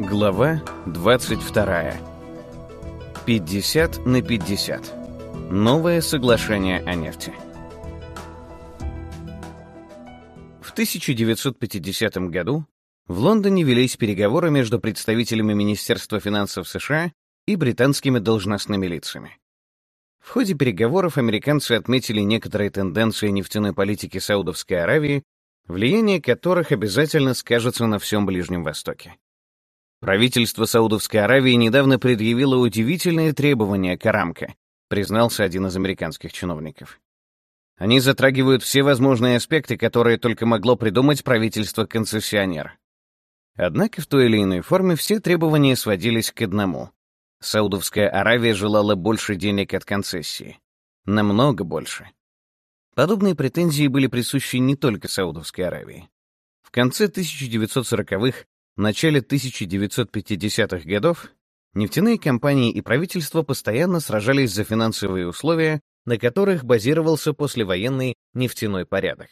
Глава 22. 50 на 50. Новое соглашение о нефти. В 1950 году в Лондоне велись переговоры между представителями Министерства финансов США и британскими должностными лицами. В ходе переговоров американцы отметили некоторые тенденции нефтяной политики Саудовской Аравии, влияние которых обязательно скажется на всем Ближнем Востоке. Правительство Саудовской Аравии недавно предъявило удивительные требования к Арамко, признался один из американских чиновников. Они затрагивают все возможные аспекты, которые только могло придумать правительство-концессионер. Однако в той или иной форме все требования сводились к одному. Саудовская Аравия желала больше денег от концессии. Намного больше. Подобные претензии были присущи не только Саудовской Аравии. В конце 1940-х в начале 1950-х годов нефтяные компании и правительство постоянно сражались за финансовые условия, на которых базировался послевоенный нефтяной порядок.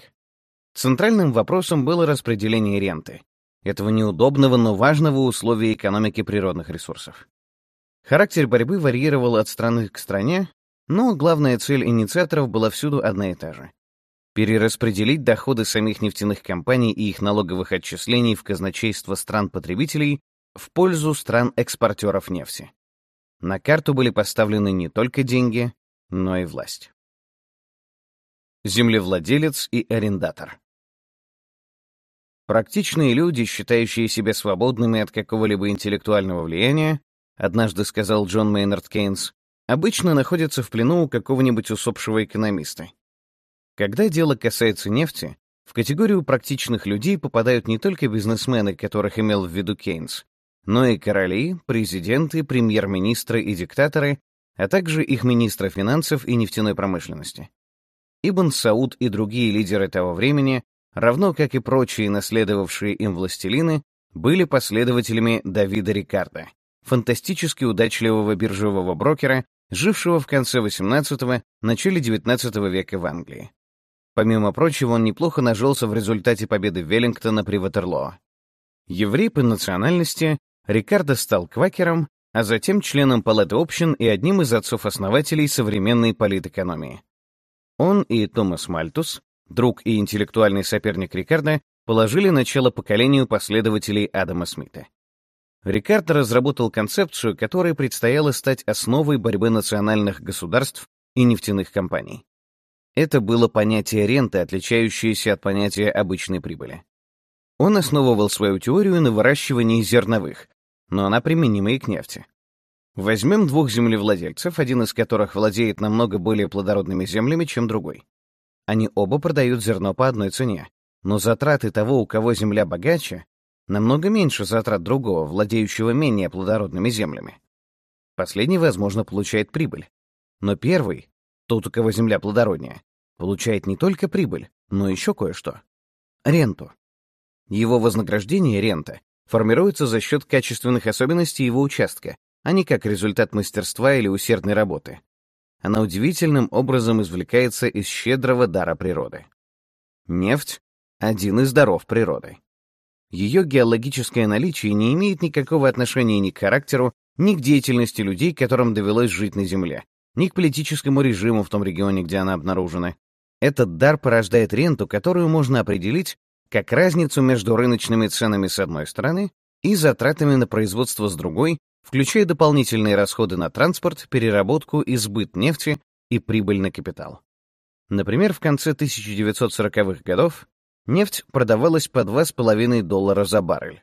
Центральным вопросом было распределение ренты, этого неудобного, но важного условия экономики природных ресурсов. Характер борьбы варьировал от страны к стране, но главная цель инициаторов была всюду одна и та же перераспределить доходы самих нефтяных компаний и их налоговых отчислений в казначейство стран-потребителей в пользу стран-экспортеров нефти. На карту были поставлены не только деньги, но и власть. Землевладелец и арендатор. Практичные люди, считающие себя свободными от какого-либо интеллектуального влияния, однажды сказал Джон Мейнард Кейнс, обычно находятся в плену у какого-нибудь усопшего экономиста. Когда дело касается нефти, в категорию практичных людей попадают не только бизнесмены, которых имел в виду Кейнс, но и короли, президенты, премьер-министры и диктаторы, а также их министры финансов и нефтяной промышленности. Ибн Сауд и другие лидеры того времени, равно как и прочие наследовавшие им властелины, были последователями Давида Рикардо, фантастически удачливого биржевого брокера, жившего в конце XVIII – начале XIX века в Англии. Помимо прочего, он неплохо нажился в результате победы Веллингтона при Ватерлоо. Еврей по национальности, Рикардо стал квакером, а затем членом Палаты общин и одним из отцов-основателей современной политэкономии. Он и Томас Мальтус, друг и интеллектуальный соперник Рикардо, положили начало поколению последователей Адама Смита. Рикардо разработал концепцию, которой предстояло стать основой борьбы национальных государств и нефтяных компаний. Это было понятие ренты, отличающееся от понятия обычной прибыли. Он основывал свою теорию на выращивании зерновых, но она применима и к нефти. Возьмем двух землевладельцев, один из которых владеет намного более плодородными землями, чем другой. Они оба продают зерно по одной цене, но затраты того, у кого земля богаче, намного меньше затрат другого, владеющего менее плодородными землями. Последний, возможно, получает прибыль. Но первый, тот, у кого земля плодороднее, получает не только прибыль, но еще кое-что — ренту. Его вознаграждение, рента, формируется за счет качественных особенностей его участка, а не как результат мастерства или усердной работы. Она удивительным образом извлекается из щедрого дара природы. Нефть — один из даров природы. Ее геологическое наличие не имеет никакого отношения ни к характеру, ни к деятельности людей, которым довелось жить на Земле, ни к политическому режиму в том регионе, где она обнаружена, этот дар порождает ренту, которую можно определить как разницу между рыночными ценами с одной стороны и затратами на производство с другой, включая дополнительные расходы на транспорт, переработку и сбыт нефти и прибыль на капитал. Например, в конце 1940-х годов нефть продавалась по 2,5 доллара за баррель.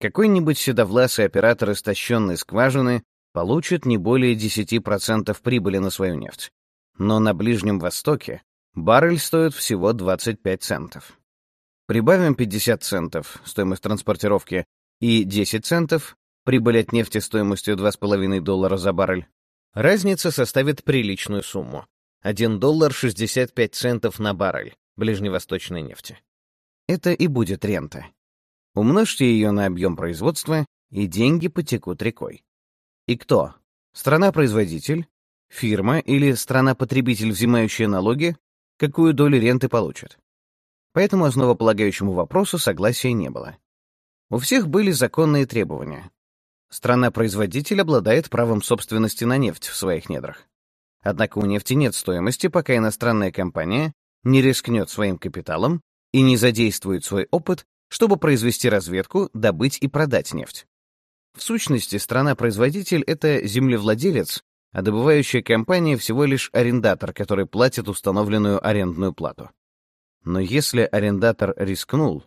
Какой-нибудь седовласый оператор истощенной скважины получит не более 10% прибыли на свою нефть. Но на Ближнем Востоке Баррель стоит всего 25 центов. Прибавим 50 центов стоимость транспортировки и 10 центов прибыль от нефти стоимостью 2,5 доллара за баррель. Разница составит приличную сумму. 1 доллар 65 центов на баррель ближневосточной нефти. Это и будет рента. Умножьте ее на объем производства, и деньги потекут рекой. И кто? Страна-производитель, фирма или страна-потребитель, взимающая налоги, какую долю ренты получат. Поэтому основополагающему вопросу согласия не было. У всех были законные требования. Страна-производитель обладает правом собственности на нефть в своих недрах. Однако у нефти нет стоимости, пока иностранная компания не рискнет своим капиталом и не задействует свой опыт, чтобы произвести разведку, добыть и продать нефть. В сущности, страна-производитель — это землевладелец, а добывающая компания всего лишь арендатор, который платит установленную арендную плату. Но если арендатор рискнул,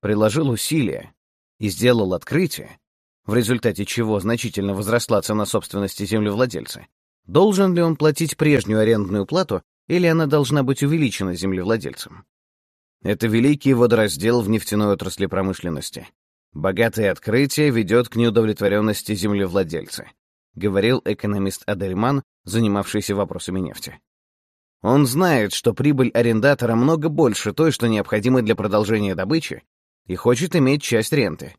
приложил усилия и сделал открытие, в результате чего значительно возросла цена собственности землевладельца, Должен ли он платить прежнюю арендную плату, или она должна быть увеличена землевладельцем? Это великий водораздел в нефтяной отрасли промышленности. Богатое открытие ведет к неудовлетворенности землевладельца, говорил экономист Адельман, занимавшийся вопросами нефти. Он знает, что прибыль арендатора много больше той, что необходимо для продолжения добычи, и хочет иметь часть ренты.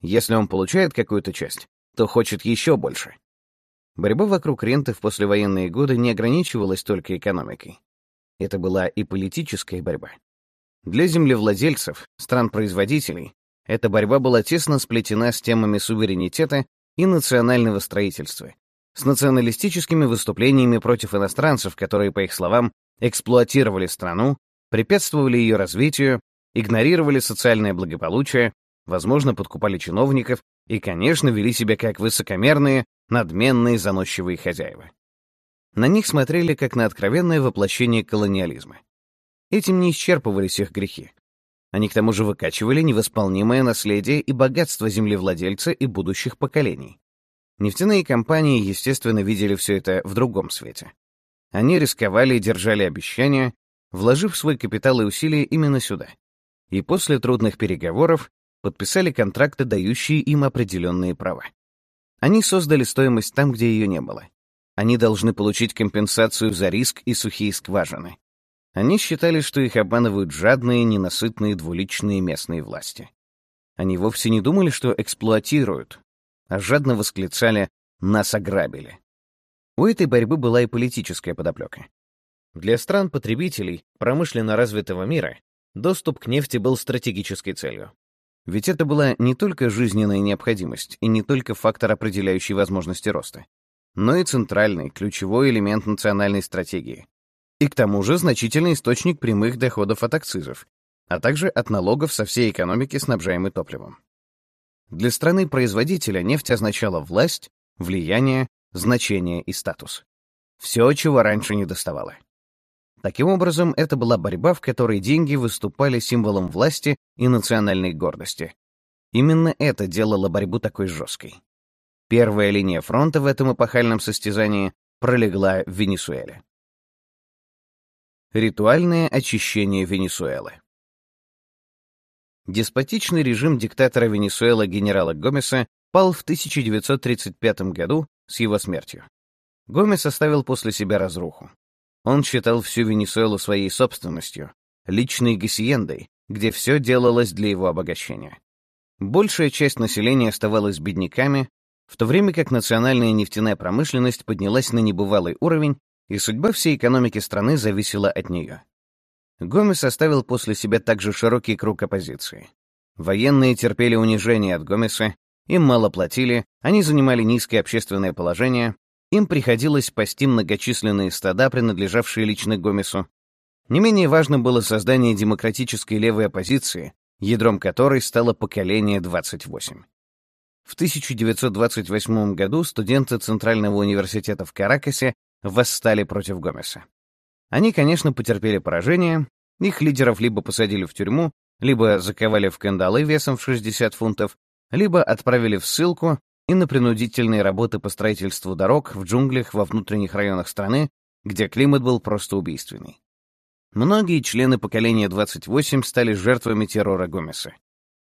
Если он получает какую-то часть, то хочет еще больше. Борьба вокруг ренты в послевоенные годы не ограничивалась только экономикой. Это была и политическая борьба. Для землевладельцев, стран-производителей, эта борьба была тесно сплетена с темами суверенитета и национального строительства, с националистическими выступлениями против иностранцев, которые, по их словам, эксплуатировали страну, препятствовали ее развитию, игнорировали социальное благополучие, возможно, подкупали чиновников и, конечно, вели себя как высокомерные, надменные, заносчивые хозяева. На них смотрели как на откровенное воплощение колониализма. Этим не исчерпывались их грехи. Они к тому же выкачивали невосполнимое наследие и богатство землевладельца и будущих поколений. Нефтяные компании, естественно, видели все это в другом свете. Они рисковали и держали обещания, вложив свой капитал и усилия именно сюда. И после трудных переговоров подписали контракты, дающие им определенные права. Они создали стоимость там, где ее не было. Они должны получить компенсацию за риск и сухие скважины. Они считали, что их обманывают жадные, ненасытные, двуличные местные власти. Они вовсе не думали, что эксплуатируют, а жадно восклицали «нас ограбили». У этой борьбы была и политическая подоплека. Для стран-потребителей промышленно развитого мира доступ к нефти был стратегической целью. Ведь это была не только жизненная необходимость и не только фактор, определяющий возможности роста, но и центральный, ключевой элемент национальной стратегии. И к тому же значительный источник прямых доходов от акцизов, а также от налогов со всей экономики, снабжаемой топливом. Для страны-производителя нефть означала власть, влияние, значение и статус. Все, чего раньше не доставало. Таким образом, это была борьба, в которой деньги выступали символом власти и национальной гордости. Именно это делало борьбу такой жесткой. Первая линия фронта в этом эпохальном состязании пролегла в Венесуэле. Ритуальное очищение Венесуэлы. Деспотичный режим диктатора Венесуэлы генерала Гомеса пал в 1935 году с его смертью. Гомес оставил после себя разруху. Он считал всю Венесуэлу своей собственностью, личной гасиендой, где все делалось для его обогащения. Большая часть населения оставалась бедняками, в то время как национальная нефтяная промышленность поднялась на небывалый уровень, и судьба всей экономики страны зависела от нее. Гомес оставил после себя также широкий круг оппозиции. Военные терпели унижение от Гомеса, им мало платили, они занимали низкое общественное положение, им приходилось пасти многочисленные стада, принадлежавшие лично Гомесу. Не менее важно было создание демократической левой оппозиции, ядром которой стало поколение 28. В 1928 году студенты Центрального университета в Каракасе восстали против Гомеса. Они, конечно, потерпели поражение, их лидеров либо посадили в тюрьму, либо заковали в кандалы весом в 60 фунтов, либо отправили в ссылку и на принудительные работы по строительству дорог в джунглях во внутренних районах страны, где климат был просто убийственный. Многие члены поколения 28 стали жертвами террора Гомеса.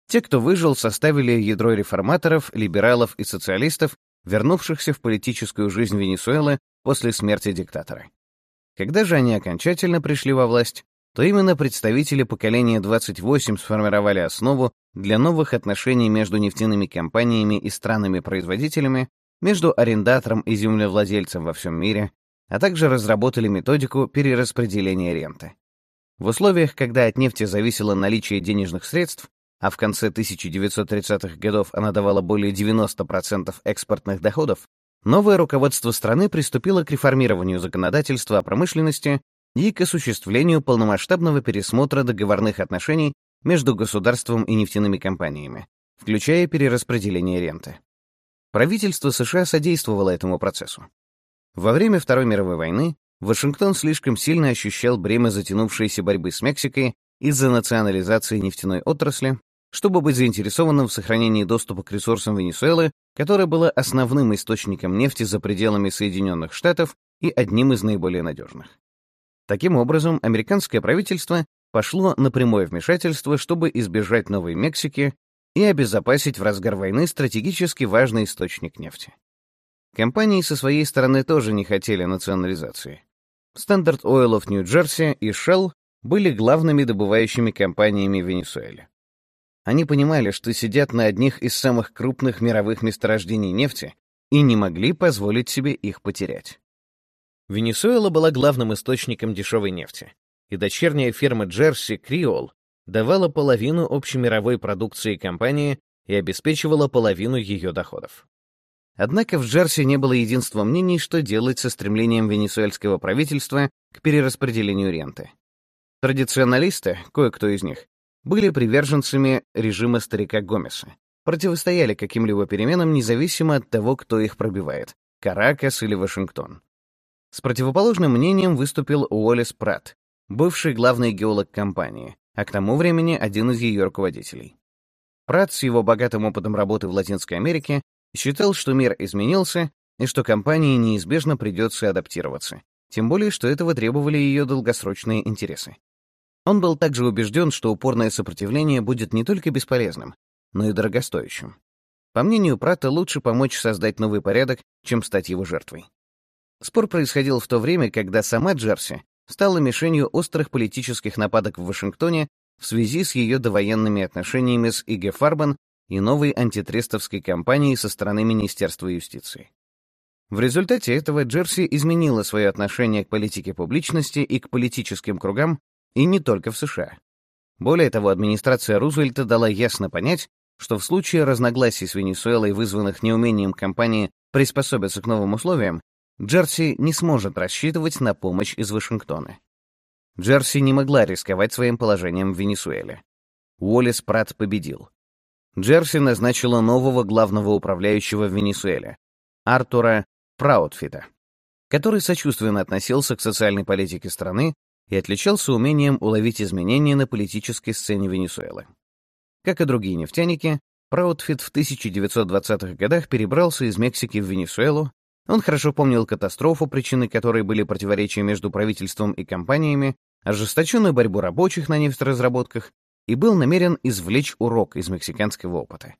Те, кто выжил, составили ядро реформаторов, либералов и социалистов, вернувшихся в политическую жизнь Венесуэлы после смерти диктатора. Когда же они окончательно пришли во власть, то именно представители поколения 28 сформировали основу для новых отношений между нефтяными компаниями и странами-производителями, между арендатором и землевладельцем во всем мире, а также разработали методику перераспределения ренты. В условиях, когда от нефти зависело наличие денежных средств, а в конце 1930-х годов она давала более 90% экспортных доходов, новое руководство страны приступило к реформированию законодательства о промышленности и к осуществлению полномасштабного пересмотра договорных отношений между государством и нефтяными компаниями, включая перераспределение ренты. Правительство США содействовало этому процессу. Во время Второй мировой войны Вашингтон слишком сильно ощущал бремя затянувшейся борьбы с Мексикой из-за национализации нефтяной отрасли, чтобы быть заинтересованным в сохранении доступа к ресурсам Венесуэлы, которая была основным источником нефти за пределами Соединенных Штатов и одним из наиболее надежных. Таким образом, американское правительство пошло на прямое вмешательство, чтобы избежать Новой Мексики и обезопасить в разгар войны стратегически важный источник нефти. Компании со своей стороны тоже не хотели национализации. Standard Oil of New Jersey и Shell были главными добывающими компаниями в Венесуэле. Они понимали, что сидят на одних из самых крупных мировых месторождений нефти и не могли позволить себе их потерять. Венесуэла была главным источником дешевой нефти, и дочерняя фирма Джерси Криол давала половину общемировой продукции компании и обеспечивала половину ее доходов. Однако в Джерси не было единства мнений, что делать со стремлением венесуэльского правительства к перераспределению ренты. Традиционалисты, кое-кто из них, были приверженцами режима старика Гомеса, противостояли каким-либо переменам независимо от того, кто их пробивает — Каракас или Вашингтон. С противоположным мнением выступил Уоллес Пратт, бывший главный геолог компании, а к тому времени один из ее руководителей. Пратт с его богатым опытом работы в Латинской Америке считал, что мир изменился и что компании неизбежно придется адаптироваться, тем более, что этого требовали ее долгосрочные интересы. Он был также убежден, что упорное сопротивление будет не только бесполезным, но и дорогостоящим. По мнению Пратта, лучше помочь создать новый порядок, чем стать его жертвой. Спор происходил в то время, когда сама Джерси стала мишенью острых политических нападок в Вашингтоне в связи с ее довоенными отношениями с И.Г. Фарбан и новой антитрестовской кампанией со стороны Министерства юстиции. В результате этого Джерси изменила свое отношение к политике публичности и к политическим кругам, и не только в США. Более того, администрация Рузвельта дала ясно понять, что в случае разногласий с Венесуэлой, вызванных неумением компании приспособиться к новым условиям, Джерси не сможет рассчитывать на помощь из Вашингтона. Джерси не могла рисковать своим положением в Венесуэле. Уоллес Пратт победил. Джерси назначила нового главного управляющего в Венесуэле, Артура Праутфита, который сочувственно относился к социальной политике страны и отличался умением уловить изменения на политической сцене Венесуэлы. Как и другие нефтяники, Праутфит в 1920-х годах перебрался из Мексики в Венесуэлу. Он хорошо помнил катастрофу, причиной которой были противоречия между правительством и компаниями, ожесточенную борьбу рабочих на нефтеразработках и был намерен извлечь урок из мексиканского опыта.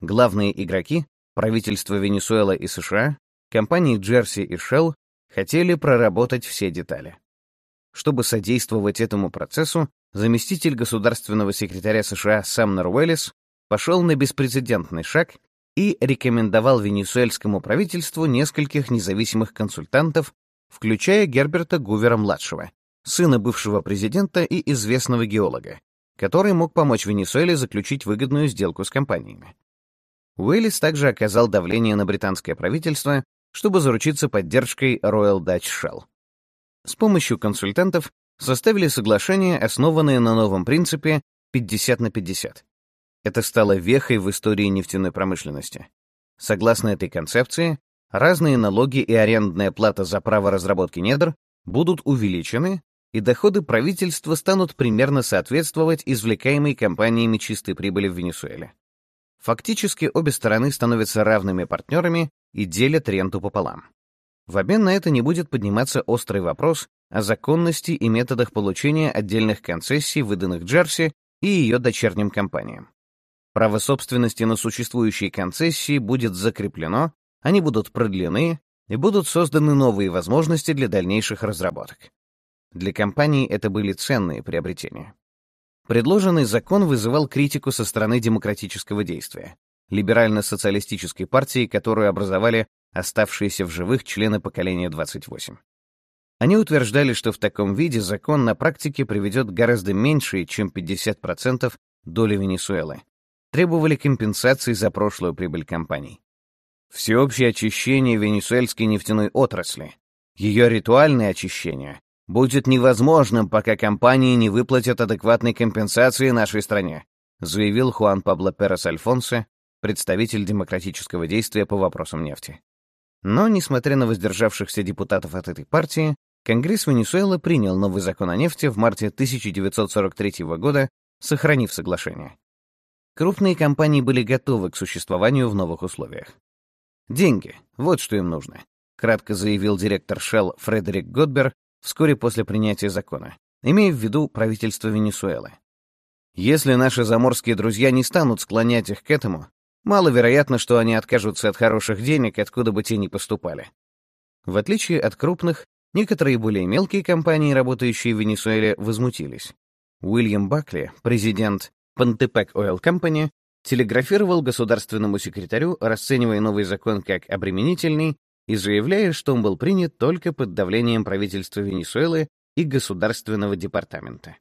Главные игроки — правительство Венесуэлы и США, компании Джерси и Shell — хотели проработать все детали. Чтобы содействовать этому процессу, заместитель государственного секретаря США Самнер Уэллис пошел на беспрецедентный шаг и рекомендовал венесуэльскому правительству нескольких независимых консультантов, включая Герберта Гувера-младшего, сына бывшего президента и известного геолога, который мог помочь Венесуэле заключить выгодную сделку с компаниями. Уэллис также оказал давление на британское правительство, чтобы заручиться поддержкой Royal Dutch Shell. С помощью консультантов составили соглашение, основанное на новом принципе 50 на 50. Это стало вехой в истории нефтяной промышленности. Согласно этой концепции, разные налоги и арендная плата за право разработки недр будут увеличены, и доходы правительства станут примерно соответствовать извлекаемой компаниями чистой прибыли в Венесуэле. Фактически обе стороны становятся равными партнерами и делят ренту пополам. В обмен на это не будет подниматься острый вопрос о законности и методах получения отдельных концессий, выданных Джерси и ее дочерним компаниям. Право собственности на существующие концессии будет закреплено, они будут продлены и будут созданы новые возможности для дальнейших разработок. Для компаний это были ценные приобретения. Предложенный закон вызывал критику со стороны демократического действия, либерально-социалистической партии, которую образовали оставшиеся в живых члены поколения 28. Они утверждали, что в таком виде закон на практике приведет гораздо меньшие, чем 50% доли Венесуэлы, требовали компенсации за прошлую прибыль компаний. Всеобщее очищение венесуэльской нефтяной отрасли, ее ритуальное очищение, будет невозможным, пока компании не выплатят адекватной компенсации нашей стране, заявил Хуан Пабло Перес Альфонсо, представитель демократического действия по вопросам нефти. Но, несмотря на воздержавшихся депутатов от этой партии, Конгресс Венесуэлы принял новый закон о нефти в марте 1943 года, сохранив соглашение. Крупные компании были готовы к существованию в новых условиях. «Деньги — вот что им нужно», — кратко заявил директор Shell Фредерик Годбер вскоре после принятия закона, имея в виду правительство Венесуэлы. Если наши заморские друзья не станут склонять их к этому, маловероятно, что они откажутся от хороших денег, откуда бы те ни поступали. В отличие от крупных, некоторые более мелкие компании, работающие в Венесуэле, возмутились. Уильям Бакли, президент Pantepec Oil Company, телеграфировал государственному секретарю, расценивая новый закон как обременительный и заявляя, что он был принят только под давлением правительства Венесуэлы и Государственного департамента.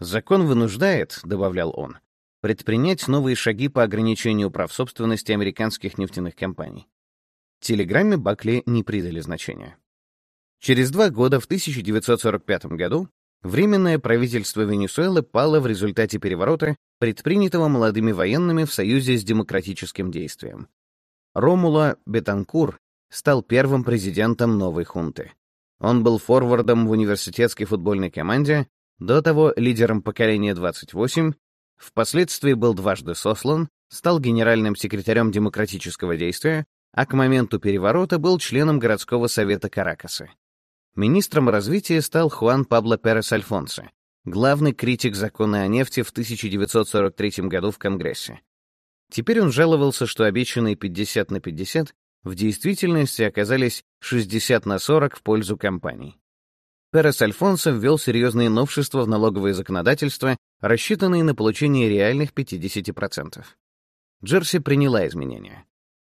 «Закон вынуждает», — добавлял он, предпринять новые шаги по ограничению прав собственности американских нефтяных компаний. Телеграмме Бакли не придали значения. Через два года, в 1945 году, Временное правительство Венесуэлы пало в результате переворота, предпринятого молодыми военными в союзе с демократическим действием. Ромула Бетанкур стал первым президентом новой хунты. Он был форвардом в университетской футбольной команде, до того лидером поколения 28, впоследствии был дважды сослан, стал генеральным секретарем демократического действия, а к моменту переворота был членом городского совета Каракаса. Министром развития стал Хуан Пабло Перес Альфонсо, главный критик закона о нефти в 1943 году в Конгрессе. Теперь он жаловался, что обещанные 50 на 50 в действительности оказались 60 на 40 в пользу компаний. Перес Альфонсо ввел серьезные новшества в налоговое законодательство, рассчитанные на получение реальных 50%. Джерси приняла изменения.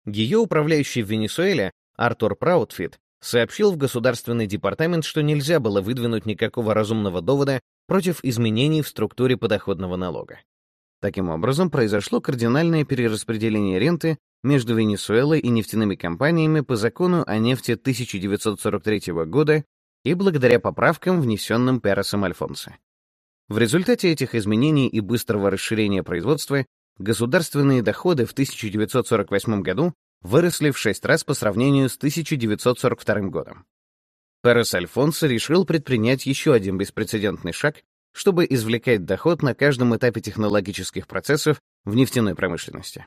Ее управляющий в Венесуэле, Артур Праутфит, сообщил в Государственный департамент, что нельзя было выдвинуть никакого разумного довода против изменений в структуре подоходного налога. Таким образом, произошло кардинальное перераспределение ренты между Венесуэлой и нефтяными компаниями по закону о нефти 1943 года и благодаря поправкам, внесенным Пересом Альфонсо. В результате этих изменений и быстрого расширения производства государственные доходы в 1948 году выросли в шесть раз по сравнению с 1942 годом. Перес Альфонсо решил предпринять еще один беспрецедентный шаг, чтобы извлекать доход на каждом этапе технологических процессов в нефтяной промышленности.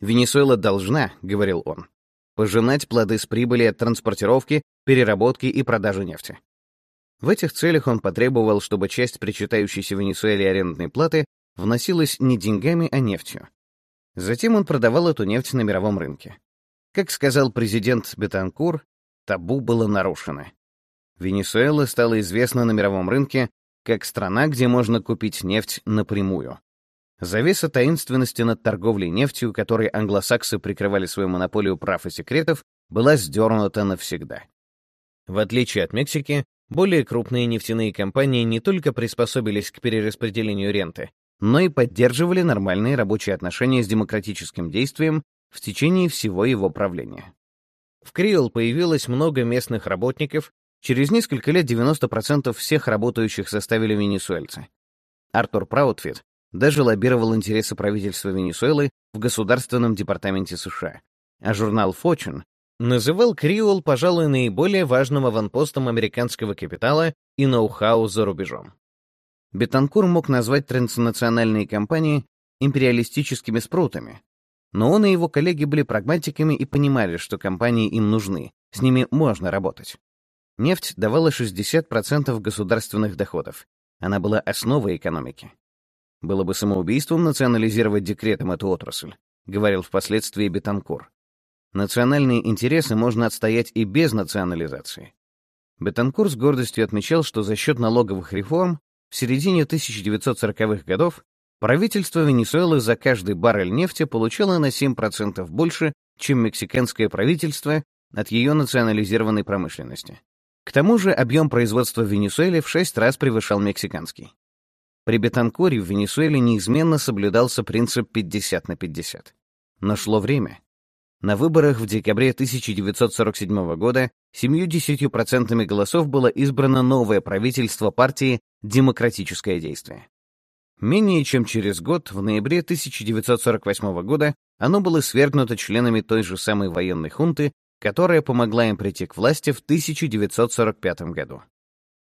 «Венесуэла должна», — говорил он, — «пожинать плоды с прибыли от транспортировки, переработки и продажи нефти». В этих целях он потребовал, чтобы часть причитающейся Венесуэле арендной платы вносилась не деньгами, а нефтью. Затем он продавал эту нефть на мировом рынке. Как сказал президент Бетанкур, табу было нарушено. Венесуэла стала известна на мировом рынке как страна, где можно купить нефть напрямую. Завеса таинственности над торговлей нефтью, которой англосаксы прикрывали свою монополию прав и секретов, была сдернута навсегда. В отличие от Мексики, более крупные нефтяные компании не только приспособились к перераспределению ренты, но и поддерживали нормальные рабочие отношения с демократическим действием в течение всего его правления. В Криол появилось много местных работников, через несколько лет 90% всех работающих составили венесуэльцы. Артур Праутфит даже лоббировал интересы правительства Венесуэлы в Государственном департаменте США, а журнал Fortune называл Криол, пожалуй, наиболее важным аванпостом американского капитала и ноу-хау за рубежом. Бетанкур мог назвать транснациональные компании империалистическими спрутами, но он и его коллеги были прагматиками и понимали, что компании им нужны, с ними можно работать. Нефть давала 60% государственных доходов. Она была основой экономики. Было бы самоубийством национализировать декретом эту отрасль, говорил впоследствии Бетанкур. Национальные интересы можно отстоять и без национализации. Бетанкур с гордостью отмечал, что за счет налоговых реформ в середине 1940-х годов правительство Венесуэлы за каждый баррель нефти получало на 7% больше, чем мексиканское правительство от ее национализированной промышленности. К тому же объем производства в Венесуэле в 6 раз превышал мексиканский. При Бетанкуре в Венесуэле неизменно соблюдался принцип 50 на 50. Но шло время. На выборах в декабре 1947 года 70% голосов было избрано новое правительство партии «Демократическое действие». Менее чем через год, в ноябре 1948 года, оно было свергнуто членами той же самой военной хунты, которая помогла им прийти к власти в 1945 году.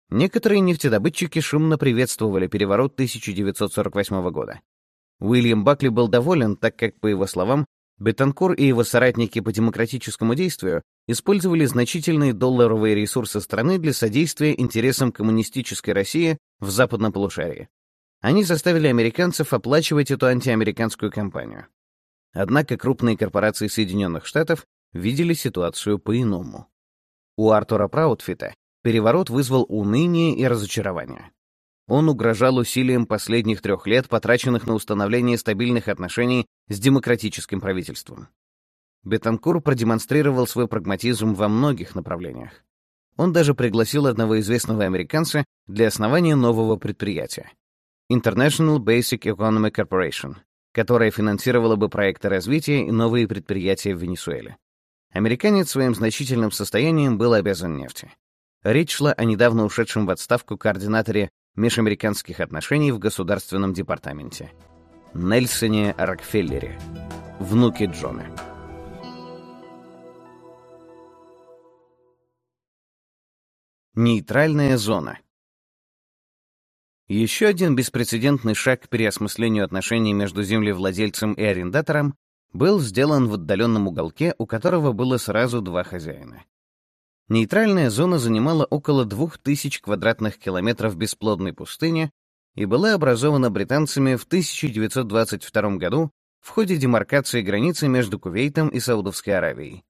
Некоторые нефтедобытчики шумно приветствовали переворот 1948 года. Уильям Бакли был доволен, так как, по его словам, Бетанкур и его соратники по демократическому действию использовали значительные долларовые ресурсы страны для содействия интересам коммунистической России в западном полушарии. Они заставили американцев оплачивать эту антиамериканскую кампанию. Однако крупные корпорации Соединенных Штатов видели ситуацию по-иному. У Артура Праутфита переворот вызвал уныние и разочарование. Он угрожал усилиям последних трех лет, потраченных на установление стабильных отношений с демократическим правительством. Бетанкур продемонстрировал свой прагматизм во многих направлениях. Он даже пригласил одного известного американца для основания нового предприятия — International Basic Economic Corporation, которое финансировало бы проекты развития и новые предприятия в Венесуэле. Американец своим значительным состоянием был обязан нефти. Речь шла о недавно ушедшем в отставку координаторе межамериканских отношений в Государственном департаменте. Нельсоне Рокфеллере, внуке Джона. Нейтральная зона. Еще один беспрецедентный шаг к переосмыслению отношений между землевладельцем и арендатором был сделан в отдаленном уголке, у которого было сразу два хозяина. Нейтральная зона занимала около 2000 квадратных километров бесплодной пустыни и была образована британцами в 1922 году в ходе демаркации границы между Кувейтом и Саудовской Аравией.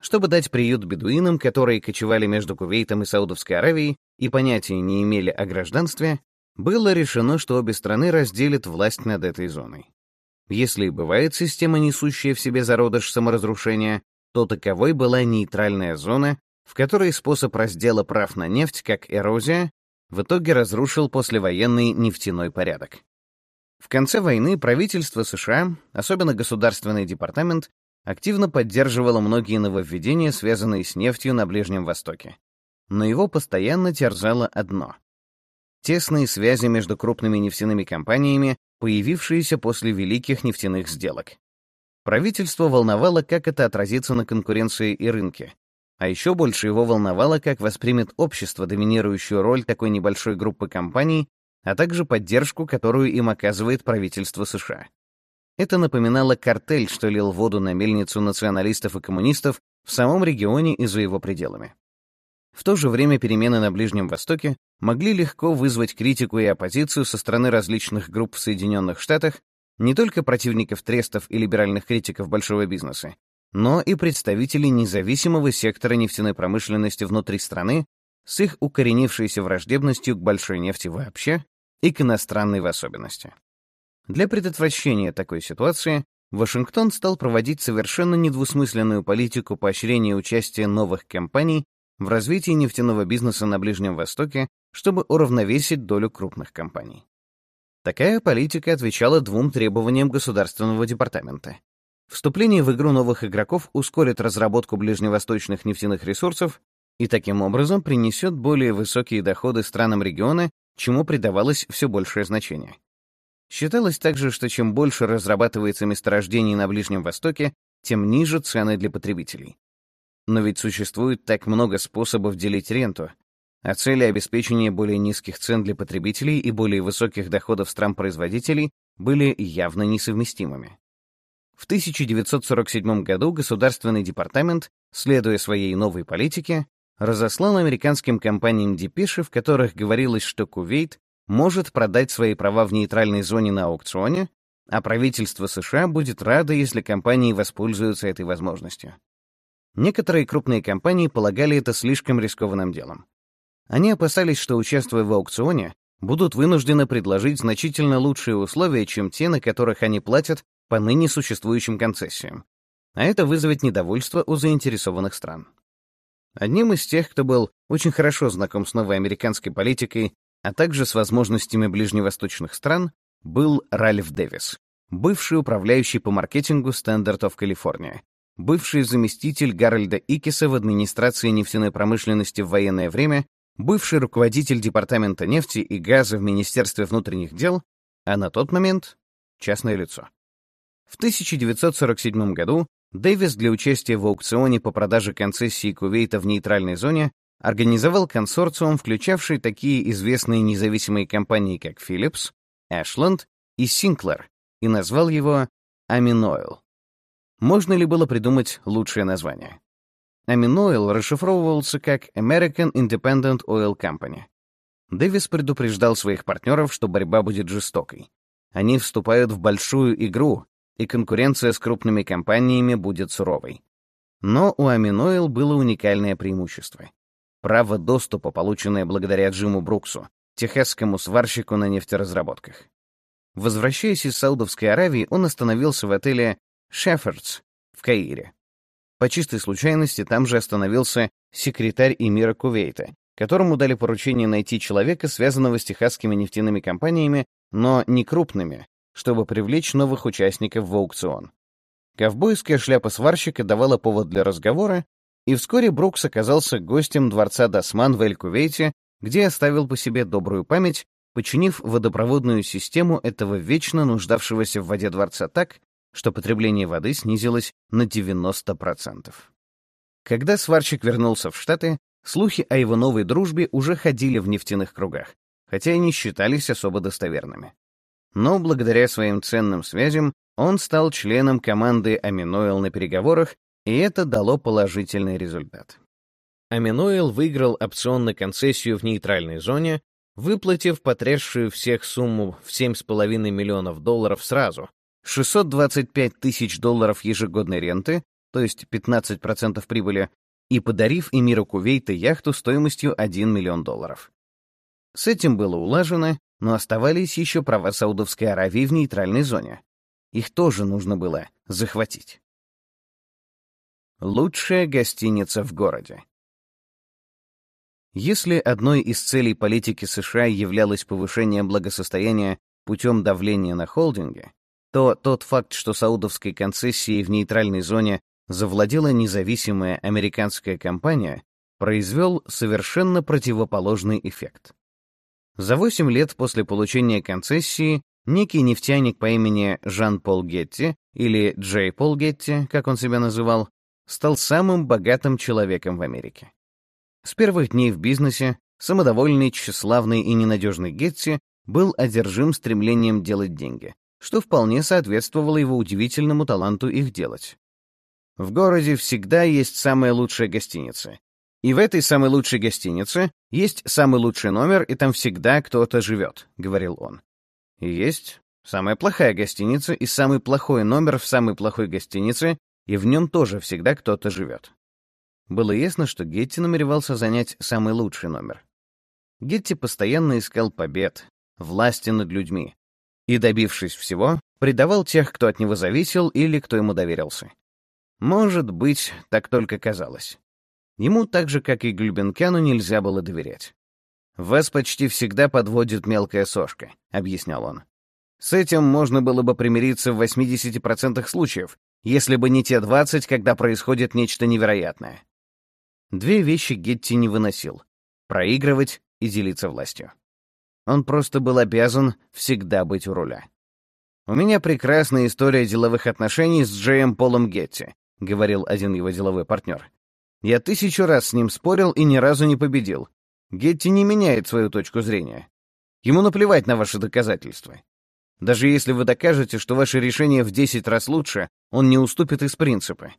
Чтобы дать приют бедуинам, которые кочевали между Кувейтом и Саудовской Аравией и понятия не имели о гражданстве, было решено, что обе страны разделят власть над этой зоной. Если и бывает система, несущая в себе зародыш саморазрушения, то таковой была нейтральная зона, в которой способ раздела прав на нефть, как эрозия, в итоге разрушил послевоенный нефтяной порядок. В конце войны правительство США, особенно Государственный департамент, активно поддерживало многие нововведения, связанные с нефтью на Ближнем Востоке. Но его постоянно терзало одно — тесные связи между крупными нефтяными компаниями, появившиеся после великих нефтяных сделок. Правительство волновало, как это отразится на конкуренции и рынке, а еще больше его волновало, как воспримет общество доминирующую роль такой небольшой группы компаний, а также поддержку, которую им оказывает правительство США. Это напоминало картель, что лил воду на мельницу националистов и коммунистов в самом регионе и за его пределами. В то же время перемены на Ближнем Востоке могли легко вызвать критику и оппозицию со стороны различных групп в Соединенных Штатах, не только противников трестов и либеральных критиков большого бизнеса, но и представителей независимого сектора нефтяной промышленности внутри страны с их укоренившейся враждебностью к большой нефти вообще и к иностранной в особенности. Для предотвращения такой ситуации Вашингтон стал проводить совершенно недвусмысленную политику поощрения участия новых компаний в развитии нефтяного бизнеса на Ближнем Востоке, чтобы уравновесить долю крупных компаний. Такая политика отвечала двум требованиям Государственного департамента Вступление в игру новых игроков ускорит разработку ближневосточных нефтяных ресурсов и таким образом принесет более высокие доходы странам региона, чему придавалось все большее значение. Считалось также, что чем больше разрабатывается месторождений на Ближнем Востоке, тем ниже цены для потребителей. Но ведь существует так много способов делить ренту, а цели обеспечения более низких цен для потребителей и более высоких доходов стран-производителей были явно несовместимыми. В 1947 году Государственный департамент, следуя своей новой политике, разослал американским компаниям депеши, в которых говорилось, что Кувейт может продать свои права в нейтральной зоне на аукционе, а правительство США будет радо, если компании воспользуются этой возможностью. Некоторые крупные компании полагали это слишком рискованным делом. Они опасались, что, участвуя в аукционе, будут вынуждены предложить значительно лучшие условия, чем те, на которых они платят по ныне существующим концессиям, а это вызовет недовольство у заинтересованных стран. Одним из тех, кто был очень хорошо знаком с новой американской политикой а также с возможностями ближневосточных стран, был Ральф Дэвис, бывший управляющий по маркетингу Standard of California, бывший заместитель Гарольда Икиса в администрации нефтяной промышленности в военное время, бывший руководитель Департамента нефти и газа в Министерстве внутренних дел, а на тот момент — частное лицо. В 1947 году Дэвис для участия в аукционе по продаже концессии Кувейта в нейтральной зоне организовал консорциум, включавший такие известные независимые компании, как Philips, Ashland и Sinclair, и назвал его Aminoil. Можно ли было придумать лучшее название? Aminoil расшифровывался как American Independent Oil Company. Дэвис предупреждал своих партнеров, что борьба будет жестокой. Они вступают в большую игру, и конкуренция с крупными компаниями будет суровой. Но у Aminoil было уникальное преимущество. Право доступа, полученное благодаря Джиму Бруксу, техасскому сварщику на нефтеразработках. Возвращаясь из Саудовской Аравии, он остановился в отеле «Шеффордс» в Каире. По чистой случайности там же остановился секретарь эмира Кувейта, которому дали поручение найти человека, связанного с техасскими нефтяными компаниями, но не крупными, чтобы привлечь новых участников в аукцион. Ковбойская шляпа сварщика давала повод для разговора, и вскоре Брукс оказался гостем дворца Дасман в Эль-Кувейте, где оставил по себе добрую память, починив водопроводную систему этого вечно нуждавшегося в воде дворца так, что потребление воды снизилось на 90%. Когда сварщик вернулся в Штаты, слухи о его новой дружбе уже ходили в нефтяных кругах, хотя и не считались особо достоверными. Но благодаря своим ценным связям он стал членом команды Аминойл на переговорах, и это дало положительный результат. Аминойл выиграл опцион на концессию в нейтральной зоне, выплатив потрясшую всех сумму в 7,5 миллионов долларов сразу, 625 тысяч долларов ежегодной ренты, то есть 15% прибыли, и подарив эмиру Кувейта яхту стоимостью 1 миллион долларов. С этим было улажено, но оставались еще права Саудовской Аравии в нейтральной зоне. Их тоже нужно было захватить. Лучшая гостиница в городе. Если одной из целей политики США являлось повышение благосостояния путем давления на холдинги, то тот факт, что саудовской концессией в нейтральной зоне завладела независимая американская компания, произвел совершенно противоположный эффект. За 8 лет после получения концессии некий нефтяник по имени Жан-Пол Гетти, или Джей Пол Гетти, как он себя называл, стал самым богатым человеком в Америке. С первых дней в бизнесе самодовольный, тщеславный и ненадежный Гетти был одержим стремлением делать деньги, что вполне соответствовало его удивительному таланту их делать. В городе всегда есть самая лучшая гостиница. И в этой самой лучшей гостинице есть самый лучший номер, и там всегда кто-то живет, — говорил он. И есть самая плохая гостиница и самый плохой номер в самой плохой гостинице, и в нем тоже всегда кто-то живет. Было ясно, что Гетти намеревался занять самый лучший номер. Гетти постоянно искал побед, власти над людьми, и, добившись всего, предавал тех, кто от него зависел или кто ему доверился. Может быть, так только казалось. Ему так же, как и Глюбенкяну, нельзя было доверять. «Вас почти всегда подводит мелкая сошка», — объяснял он. «С этим можно было бы примириться в 80% случаев, если бы не те 20, когда происходит нечто невероятное». Две вещи Гетти не выносил — проигрывать и делиться властью. Он просто был обязан всегда быть у руля. «У меня прекрасная история деловых отношений с Джеем Полом Гетти», — говорил один его деловой партнер. «Я тысячу раз с ним спорил и ни разу не победил. Гетти не меняет свою точку зрения. Ему наплевать на ваши доказательства. Даже если вы докажете, что ваше решение в 10 раз лучше, он не уступит из принципа».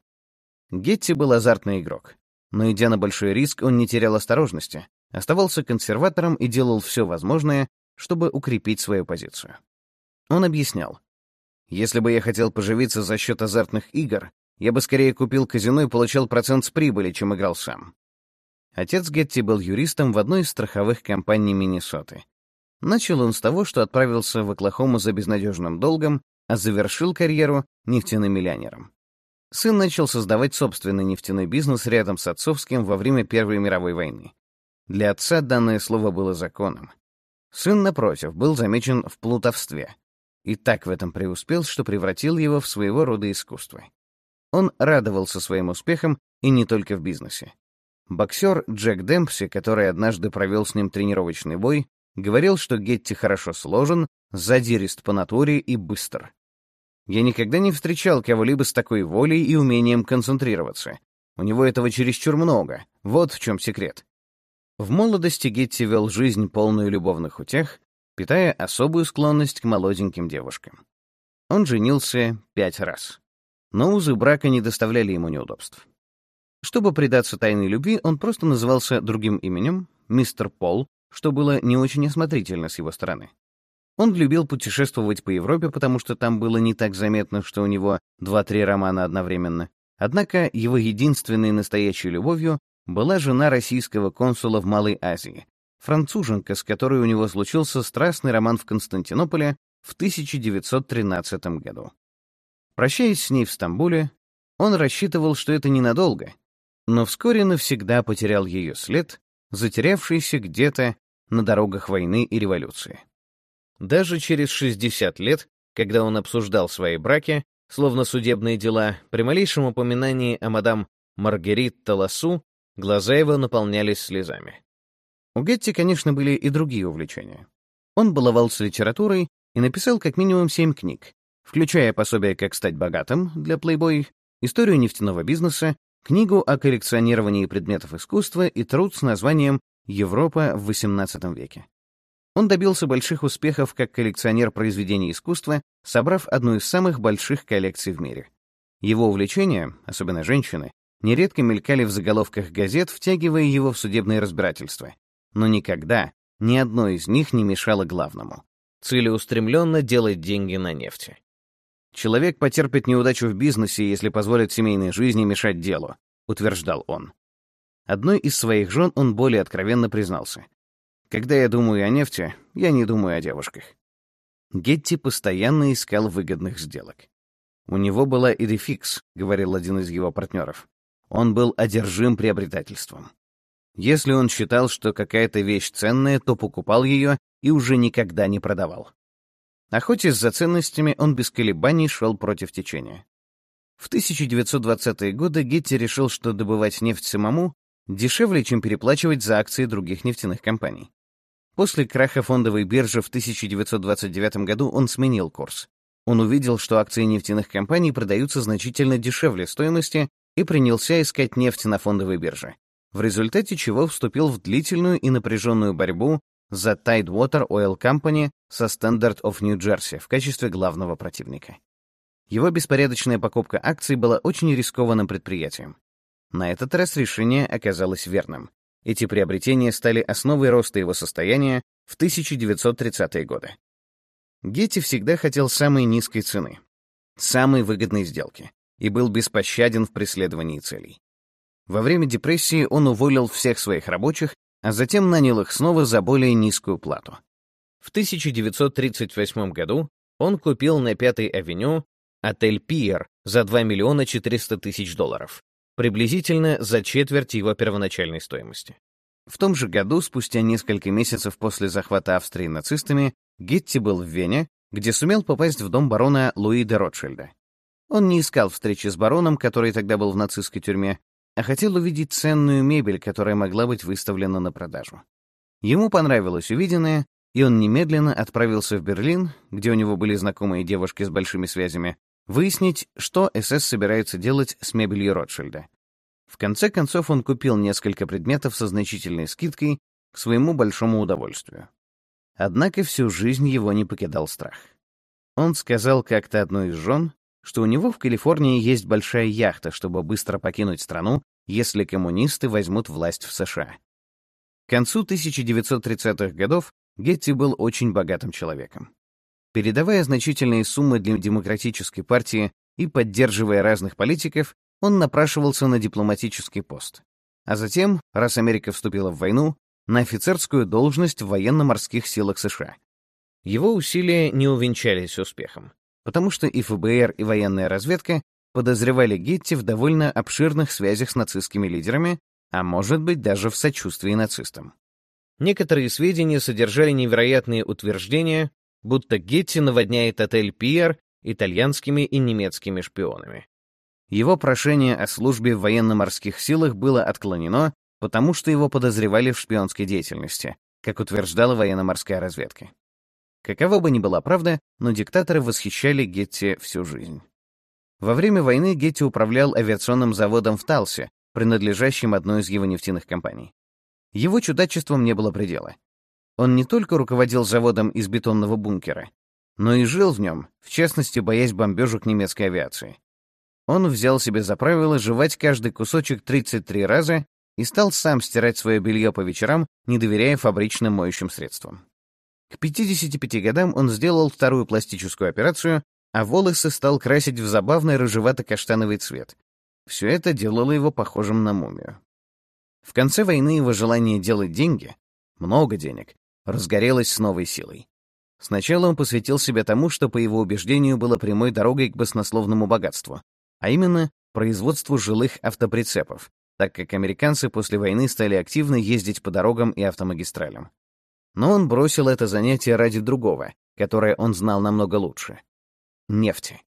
Гетти был азартный игрок. Но, идя на большой риск, он не терял осторожности, оставался консерватором и делал все возможное, чтобы укрепить свою позицию. Он объяснял, «Если бы я хотел поживиться за счет азартных игр, я бы скорее купил казино и получал процент с прибыли, чем играл сам». Отец Гетти был юристом в одной из страховых компаний Миннесоты. Начал он с того, что отправился в Оклахому за безнадежным долгом, а завершил карьеру нефтяным миллионером. Сын начал создавать собственный нефтяной бизнес рядом с отцовским во время Первой мировой войны. Для отца данное слово было законом. Сын, напротив, был замечен в плутовстве. И так в этом преуспел, что превратил его в своего рода искусство. Он радовался своим успехам и не только в бизнесе. Боксер Джек Демпси, который однажды провел с ним тренировочный бой, говорил, что Гетти хорошо сложен, задирист по натуре и быстр. Я никогда не встречал кого-либо с такой волей и умением концентрироваться. У него этого чересчур много. Вот в чем секрет. В молодости Гетти вел жизнь, полную любовных утех, питая особую склонность к молоденьким девушкам. Он женился пять раз. Но узы брака не доставляли ему неудобств. Чтобы предаться тайной любви, он просто назывался другим именем, мистер Пол, что было не очень осмотрительно с его стороны. Он любил путешествовать по Европе, потому что там было не так заметно, что у него два-три романа одновременно. Однако его единственной настоящей любовью была жена российского консула в Малой Азии, француженка, с которой у него случился страстный роман в Константинополе в 1913 году. Прощаясь с ней в Стамбуле, он рассчитывал, что это ненадолго, но вскоре навсегда потерял ее след, затерявшийся где-то на дорогах войны и революции. Даже через 60 лет, когда он обсуждал свои браки, словно судебные дела, при малейшем упоминании о мадам Маргерит Таласу, глаза его наполнялись слезами. У Гетти, конечно, были и другие увлечения. Он баловался литературой и написал как минимум семь книг, включая пособие «Как стать богатым» для Playboy, историю нефтяного бизнеса, книгу о коллекционировании предметов искусства и труд с названием «Европа в XVIII веке». Он добился больших успехов как коллекционер произведений искусства, собрав одну из самых больших коллекций в мире. Его увлечения, особенно женщины, нередко мелькали в заголовках газет, втягивая его в судебные разбирательства. Но никогда ни одно из них не мешало главному — целеустремленно делать деньги на нефти. Человек потерпит неудачу в бизнесе, если позволит семейной жизни мешать делу, утверждал он. Одной из своих жен он более откровенно признался. Когда я думаю о нефти, я не думаю о девушках. Гетти постоянно искал выгодных сделок. У него была идефикс, говорил один из его партнеров. Он был одержим приобретательством. Если он считал, что какая-то вещь ценная, то покупал ее и уже никогда не продавал. Охотясь за ценностями, он без колебаний шел против течения. В 1920-е годы Гетти решил, что добывать нефть самому дешевле, чем переплачивать за акции других нефтяных компаний. После краха фондовой биржи в 1929 году он сменил курс. Он увидел, что акции нефтяных компаний продаются значительно дешевле стоимости и принялся искать нефть на фондовой бирже, в результате чего вступил в длительную и напряженную борьбу за Tidewater Oil Company со Standard of New Jersey в качестве главного противника. Его беспорядочная покупка акций была очень рискованным предприятием. На этот раз решение оказалось верным. Эти приобретения стали основой роста его состояния в 1930-е годы. Гетти всегда хотел самой низкой цены, самой выгодной сделки, и был беспощаден в преследовании целей. Во время депрессии он уволил всех своих рабочих а затем нанял их снова за более низкую плату. В 1938 году он купил на Пятой авеню отель «Пиер» за 2 миллиона 400 тысяч долларов, приблизительно за четверть его первоначальной стоимости. В том же году, спустя несколько месяцев после захвата Австрии нацистами, Гетти был в Вене, где сумел попасть в дом барона Луи де Ротшильда. Он не искал встречи с бароном, который тогда был в нацистской тюрьме, а хотел увидеть ценную мебель, которая могла быть выставлена на продажу. Ему понравилось увиденное, и он немедленно отправился в Берлин, где у него были знакомые девушки с большими связями, выяснить, что СС собирается делать с мебелью Ротшильда. В конце концов он купил несколько предметов со значительной скидкой к своему большому удовольствию. Однако всю жизнь его не покидал страх. Он сказал как-то одной из жен, что у него в Калифорнии есть большая яхта, чтобы быстро покинуть страну если коммунисты возьмут власть в США. К концу 1930-х годов Гетти был очень богатым человеком. Передавая значительные суммы для демократической партии и поддерживая разных политиков, он напрашивался на дипломатический пост. А затем, раз Америка вступила в войну, на офицерскую должность в военно-морских силах США. Его усилия не увенчались успехом, потому что и ФБР, и военная разведка подозревали Гетти в довольно обширных связях с нацистскими лидерами, а может быть даже в сочувствии нацистам. некоторые сведения содержали невероятные утверждения, будто Гетти наводняет отель «Пиер» итальянскими и немецкими шпионами. Его прошение о службе в военно-морских силах было отклонено, потому что его подозревали в шпионской деятельности, как утверждала военно-морская разведка. Какова бы ни была правда, но диктаторы восхищали Гетти всю жизнь. Во время войны Гетти управлял авиационным заводом в Талсе, принадлежащим одной из его нефтяных компаний. Его чудачеством не было предела. Он не только руководил заводом из бетонного бункера, но и жил в нем, в частности, боясь бомбежек немецкой авиации. Он взял себе за правило жевать каждый кусочек 33 раза и стал сам стирать свое белье по вечерам, не доверяя фабричным моющим средствам. К 55 годам он сделал вторую пластическую операцию, а волосы стал красить в забавный рыжевато-каштановый цвет. Все это делало его похожим на мумию. В конце войны его желание делать деньги, много денег, разгорелось с новой силой. Сначала он посвятил себя тому, что, по его убеждению, было прямой дорогой к баснословному богатству, а именно производству жилых автоприцепов, так как американцы после войны стали активно ездить по дорогам и автомагистралям. Но он бросил это занятие ради другого, которое он знал намного лучше — нефти.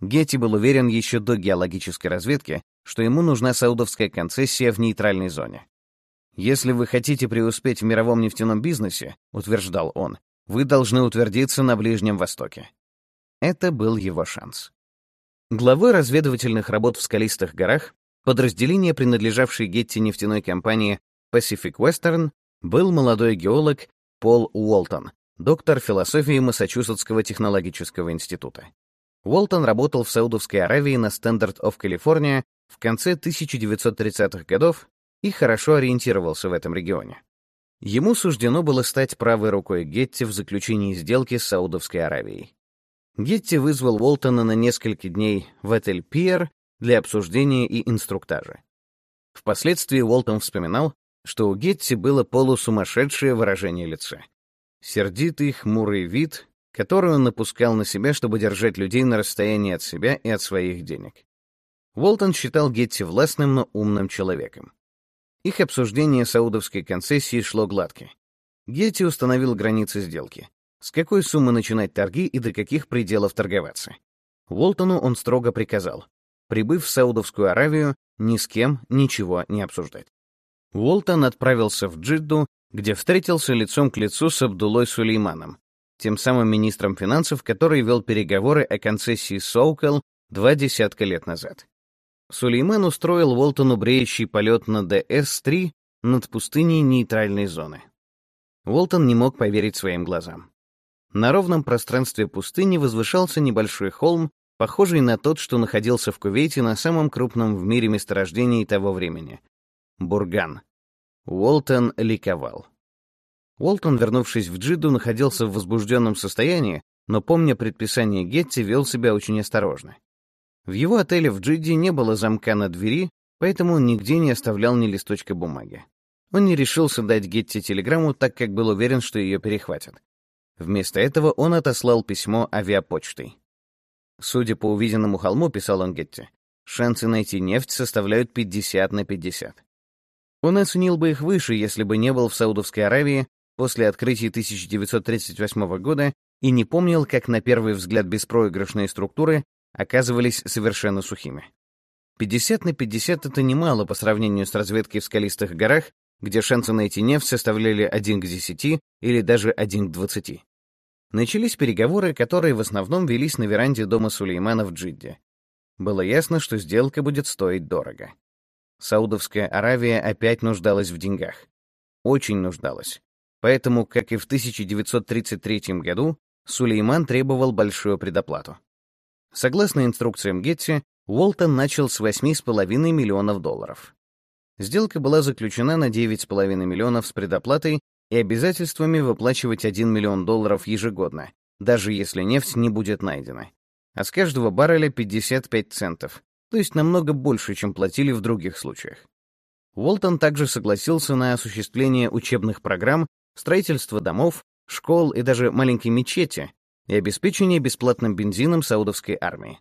Гетти был уверен еще до геологической разведки, что ему нужна саудовская концессия в нейтральной зоне. «Если вы хотите преуспеть в мировом нефтяном бизнесе», — утверждал он, «вы должны утвердиться на Ближнем Востоке». Это был его шанс. Главой разведывательных работ в скалистых горах подразделение, принадлежавшее Гетти нефтяной компании Pacific Western, был молодой геолог Пол Уолтон, доктор философии Массачусетского технологического института. Уолтон работал в Саудовской Аравии на Standard of California в конце 1930-х годов и хорошо ориентировался в этом регионе. Ему суждено было стать правой рукой Гетти в заключении сделки с Саудовской Аравией. Гетти вызвал Уолтона на несколько дней в отель «Пиер» для обсуждения и инструктажа. Впоследствии Уолтон вспоминал, что у Гетти было полусумасшедшее выражение лица. Сердитый, хмурый вид, который он напускал на себя, чтобы держать людей на расстоянии от себя и от своих денег. Уолтон считал Гетти властным, но умным человеком. Их обсуждение саудовской концессии шло гладко. Гетти установил границы сделки. С какой суммы начинать торги и до каких пределов торговаться. Уолтону он строго приказал, прибыв в Саудовскую Аравию, ни с кем ничего не обсуждать. Уолтон отправился в Джидду, где встретился лицом к лицу с Абдулой Сулейманом, тем самым министром финансов, который вел переговоры о концессии Соукел два десятка лет назад. Сулейман устроил Уолтону бреющий полет на ДС-3 над пустыней нейтральной зоны. Уолтон не мог поверить своим глазам. На ровном пространстве пустыни возвышался небольшой холм, похожий на тот, что находился в Кувейте на самом крупном в мире месторождении того времени — Бурган. Уолтон ликовал. Уолтон, вернувшись в Джиду, находился в возбужденном состоянии, но, помня предписание Гетти, вел себя очень осторожно. В его отеле в Джиде не было замка на двери, поэтому он нигде не оставлял ни листочка бумаги. Он не решился дать Гетти телеграмму, так как был уверен, что ее перехватят. Вместо этого он отослал письмо авиапочтой. Судя по увиденному холму, писал он Гетти, шансы найти нефть составляют 50 на 50. Он оценил бы их выше, если бы не был в Саудовской Аравии после открытия 1938 года и не помнил, как на первый взгляд беспроигрышные структуры оказывались совершенно сухими. 50 на 50 — это немало по сравнению с разведкой в скалистых горах, где шансы найти нефть составляли 1 к 10 или даже 1 к 20. Начались переговоры, которые в основном велись на веранде дома Сулеймана в Джидде. Было ясно, что сделка будет стоить дорого. Саудовская Аравия опять нуждалась в деньгах. Очень нуждалась. Поэтому, как и в 1933 году, Сулейман требовал большую предоплату. Согласно инструкциям Гетти, Уолтон начал с 8,5 миллионов долларов. Сделка была заключена на 9,5 миллионов с предоплатой и обязательствами выплачивать 1 миллион долларов ежегодно, даже если нефть не будет найдена. А с каждого барреля 55 центов, то есть намного больше, чем платили в других случаях. Уолтон также согласился на осуществление учебных программ, строительство домов, школ и даже маленькой мечети, и обеспечение бесплатным бензином саудовской армии.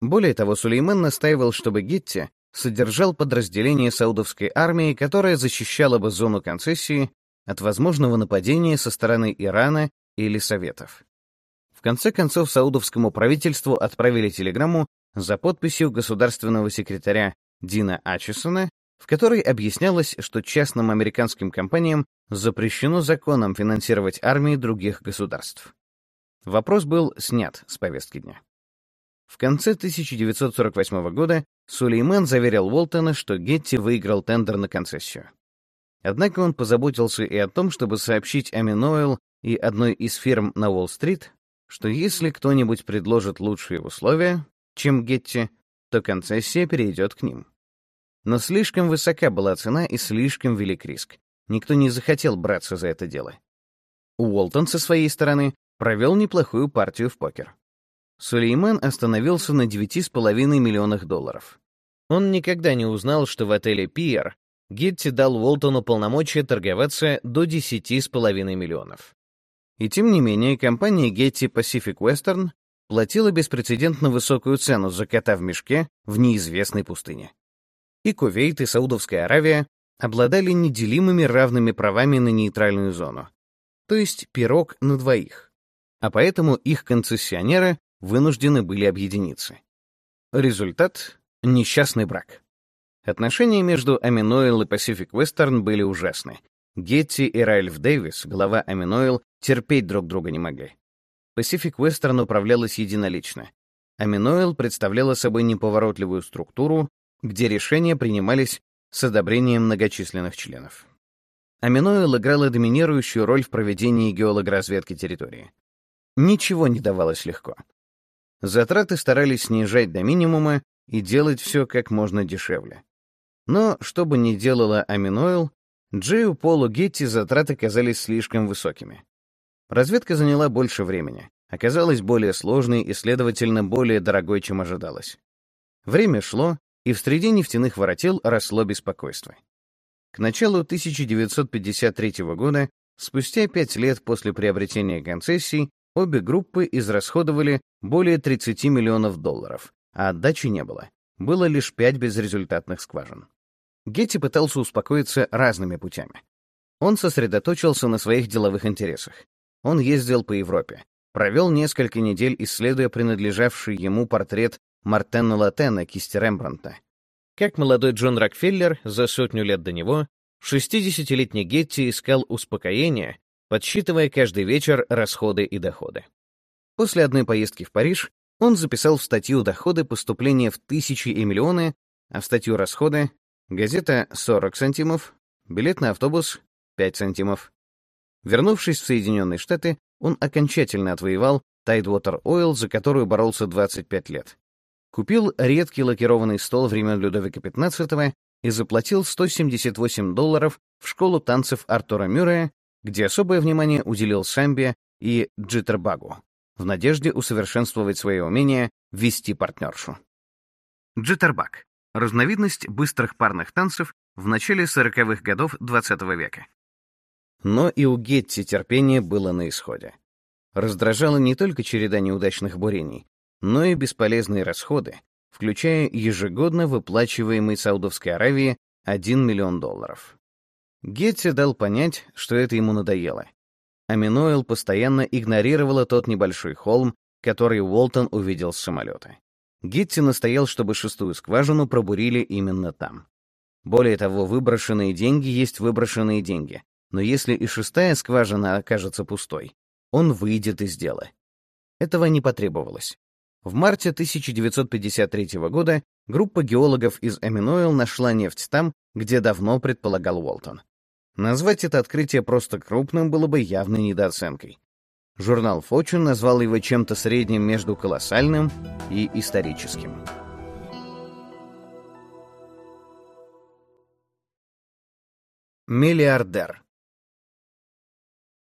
Более того, Сулейман настаивал, чтобы Гетти содержал подразделение саудовской армии, которое защищало бы зону концессии, от возможного нападения со стороны Ирана или Советов. В конце концов, саудовскому правительству отправили телеграмму за подписью государственного секретаря Дина Ачесона, в которой объяснялось, что частным американским компаниям запрещено законом финансировать армии других государств. Вопрос был снят с повестки дня. В конце 1948 года Сулейман заверил Уолтона, что Гетти выиграл тендер на концессию. Однако он позаботился и о том, чтобы сообщить Аминойл и одной из фирм на Уолл-стрит, что если кто-нибудь предложит лучшие условия, чем Гетти, то концессия перейдет к ним. Но слишком высока была цена и слишком велик риск. Никто не захотел браться за это дело. Уолтон со своей стороны провел неплохую партию в покер. Сулейман остановился на 9,5 миллионах долларов. Он никогда не узнал, что в отеле «Пиер» Гетти дал Уолтону полномочия торговаться до 10,5 миллионов. И тем не менее, компания Getty Pacific Western платила беспрецедентно высокую цену за кота в мешке в неизвестной пустыне. И Кувейт, и Саудовская Аравия обладали неделимыми равными правами на нейтральную зону, то есть пирог на двоих, а поэтому их концессионеры вынуждены были объединиться. Результат — несчастный брак. Отношения между Аминойл и Pacific Western были ужасны. Гетти и Ральф Дэвис, глава Аминойл, терпеть друг друга не могли. Pacific Western управлялась единолично. Аминойл представляла собой неповоротливую структуру, где решения принимались с одобрением многочисленных членов. Аминойл играла доминирующую роль в проведении геологоразведки территории. Ничего не давалось легко. Затраты старались снижать до минимума и делать все как можно дешевле. Но, что бы ни делала Аминойл, Джею Полу Гетти затраты казались слишком высокими. Разведка заняла больше времени, оказалась более сложной и, следовательно, более дорогой, чем ожидалось. Время шло, и в среде нефтяных воротил росло беспокойство. К началу 1953 года, спустя пять лет после приобретения концессий, обе группы израсходовали более 30 миллионов долларов, а отдачи не было. Было лишь пять безрезультатных скважин. Гетти пытался успокоиться разными путями. Он сосредоточился на своих деловых интересах. Он ездил по Европе, провел несколько недель, исследуя принадлежавший ему портрет Мартена Латена кисти Рембранта. Как молодой Джон Рокфеллер за сотню лет до него, 60-летний Гетти искал успокоения, подсчитывая каждый вечер расходы и доходы. После одной поездки в Париж он записал в статью доходы поступления в тысячи и миллионы, а в статью расходы — газета 40 сантимов, билет на автобус — 5 сантимов. Вернувшись в Соединенные Штаты, он окончательно отвоевал Tidewater Oil, за которую боролся 25 лет. Купил редкий лакированный стол времен Людовика XV и заплатил 178 долларов в школу танцев Артура Мюррея, где особое внимание уделил самбе и джиттербагу, в надежде усовершенствовать свои умения вести партнершу. Джиттербаг — разновидность быстрых парных танцев в начале 40-х годов XX -го века. Но и у Гетти терпение было на исходе. Раздражала не только череда неудачных бурений, но и бесполезные расходы, включая ежегодно выплачиваемый Саудовской Аравии 1 миллион долларов. Гетти дал понять, что это ему надоело. Аминойл постоянно игнорировала тот небольшой холм, который Уолтон увидел с самолета. Гетти настоял, чтобы шестую скважину пробурили именно там. Более того, выброшенные деньги есть выброшенные деньги, но если и шестая скважина окажется пустой, он выйдет из дела. Этого не потребовалось. В марте 1953 года группа геологов из Эминойл нашла нефть там, где давно предполагал Уолтон. Назвать это открытие просто крупным было бы явной недооценкой. Журнал Fortune назвал его чем-то средним между колоссальным и историческим. Миллиардер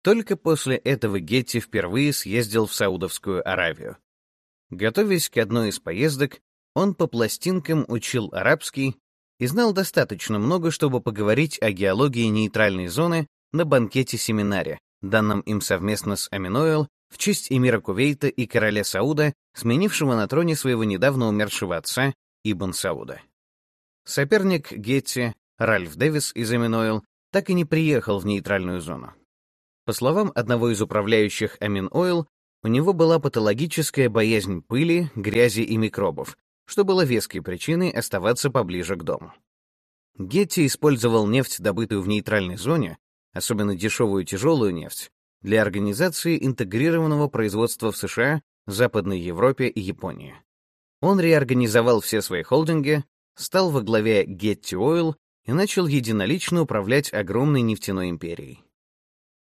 Только после этого Гетти впервые съездил в Саудовскую Аравию. Готовясь к одной из поездок, он по пластинкам учил арабский и знал достаточно много, чтобы поговорить о геологии нейтральной зоны на банкете-семинаре, данном им совместно с Аминоэл в честь эмира Кувейта и короля Сауда, сменившего на троне своего недавно умершего отца Ибн Сауда. Соперник Гетти, Ральф Дэвис из Аминоэл, так и не приехал в нейтральную зону. По словам одного из управляющих Амин Ойл, у него была патологическая боязнь пыли, грязи и микробов, что было веской причиной оставаться поближе к дому. Гетти использовал нефть, добытую в нейтральной зоне, особенно дешевую тяжелую нефть, для организации интегрированного производства в США, Западной Европе и Японии. Он реорганизовал все свои холдинги, стал во главе Getty Oil и начал единолично управлять огромной нефтяной империей.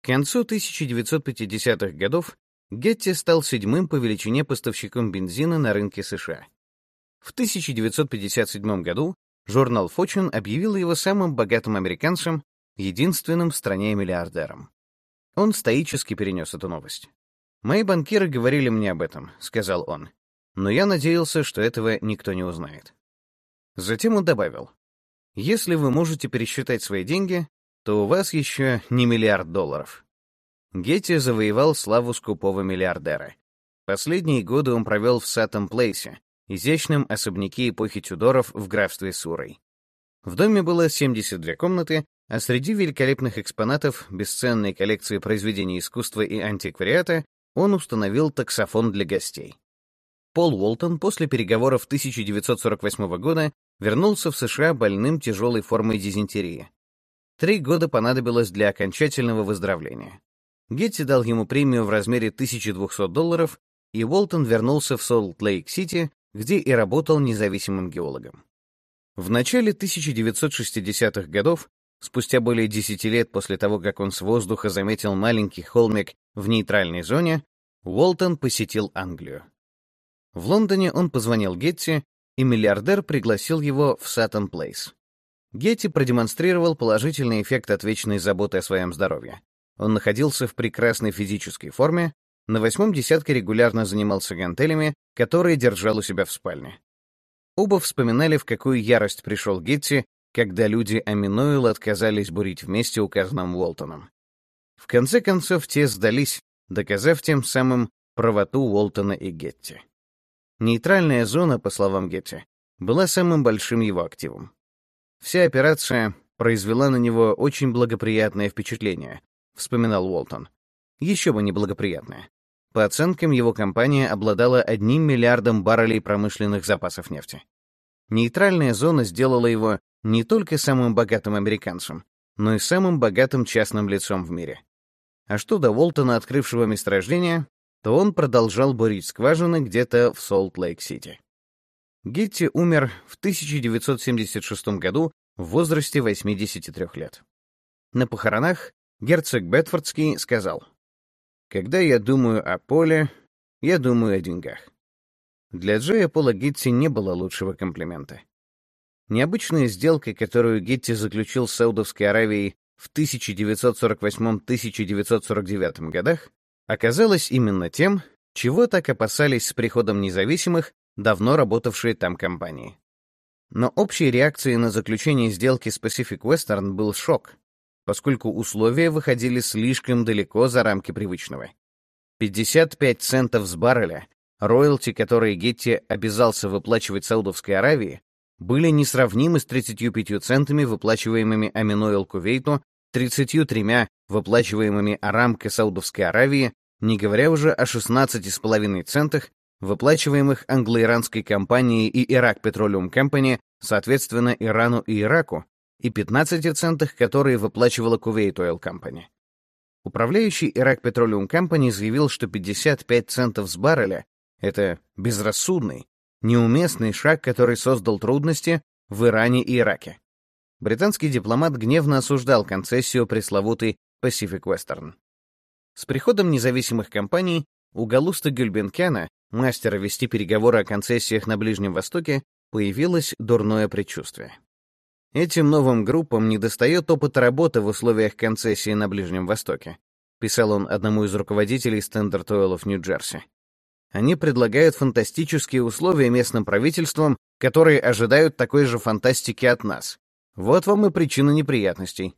К концу 1950-х годов Getty стал седьмым по величине поставщиком бензина на рынке США. В 1957 году журнал Fortune объявил его самым богатым американцем, единственным в стране миллиардером. Он стоически перенес эту новость. «Мои банкиры говорили мне об этом», — сказал он. «Но я надеялся, что этого никто не узнает». Затем он добавил, «Если вы можете пересчитать свои деньги, то у вас еще не миллиард долларов». Гетти завоевал славу скупого миллиардера. Последние годы он провел в Саттом Плейсе, изящном особняке эпохи Тюдоров в графстве Сурой. В доме было 72 комнаты, а среди великолепных экспонатов бесценной коллекции произведений искусства и антиквариата он установил таксофон для гостей. Пол Уолтон после переговоров 1948 года вернулся в США больным тяжелой формой дизентерии. Три года понадобилось для окончательного выздоровления. Гетти дал ему премию в размере 1200 долларов, и Уолтон вернулся в Солт-Лейк-Сити, где и работал независимым геологом. В начале 1960-х годов, спустя более 10 лет после того, как он с воздуха заметил маленький холмик в нейтральной зоне, Уолтон посетил Англию. В Лондоне он позвонил Гетти, и миллиардер пригласил его в Саттон Плейс. Гетти продемонстрировал положительный эффект от вечной заботы о своем здоровье. Он находился в прекрасной физической форме, на восьмом десятке регулярно занимался гантелями, которые держал у себя в спальне. Оба вспоминали, в какую ярость пришел Гетти, когда люди Аминуэла отказались бурить вместе указанным Уолтоном. В конце концов, те сдались, доказав тем самым правоту Уолтона и Гетти. Нейтральная зона, по словам Гетти, была самым большим его активом. Вся операция произвела на него очень благоприятное впечатление, вспоминал Уолтон. Еще бы неблагоприятное. По оценкам, его компания обладала одним миллиардом баррелей промышленных запасов нефти. Нейтральная зона сделала его не только самым богатым американцем, но и самым богатым частным лицом в мире. А что до Уолтона, открывшего месторождение, то он продолжал бурить скважины где-то в Солт-Лейк-Сити. Гетти умер в 1976 году в возрасте 83 лет. На похоронах герцог Бетфордский сказал — когда я думаю о поле, я думаю о деньгах. Для Джоя Пола Гитти не было лучшего комплимента. Необычная сделка, которую Гетти заключил с Саудовской Аравией в 1948-1949 годах, оказалась именно тем, чего так опасались с приходом независимых, давно работавшие там компании. Но общей реакцией на заключение сделки с Pacific Western был шок, поскольку условия выходили слишком далеко за рамки привычного. 55 центов с барреля, роялти, которые Гетти обязался выплачивать Саудовской Аравии, были несравнимы с 35 центами, выплачиваемыми Аминойл Кувейту, 33 выплачиваемыми Арамко Саудовской Аравии, не говоря уже о 16,5 центах, выплачиваемых англо-иранской компанией и Ирак Petroleum Company, соответственно, Ирану и Ираку, и 15 центах, которые выплачивала Kuwait Oil Company. Управляющий Ирак Petroleum Company заявил, что 55 центов с барреля — это безрассудный, неуместный шаг, который создал трудности в Иране и Ираке. Британский дипломат гневно осуждал концессию пресловутой Pacific Western. С приходом независимых компаний у Галуста Гюльбенкяна, мастера вести переговоры о концессиях на Ближнем Востоке, появилось дурное предчувствие. Этим новым группам недостает опыта работы в условиях концессии на Ближнем Востоке, писал он одному из руководителей Standard Oil в Нью-Джерси. Они предлагают фантастические условия местным правительствам, которые ожидают такой же фантастики от нас. Вот вам и причина неприятностей.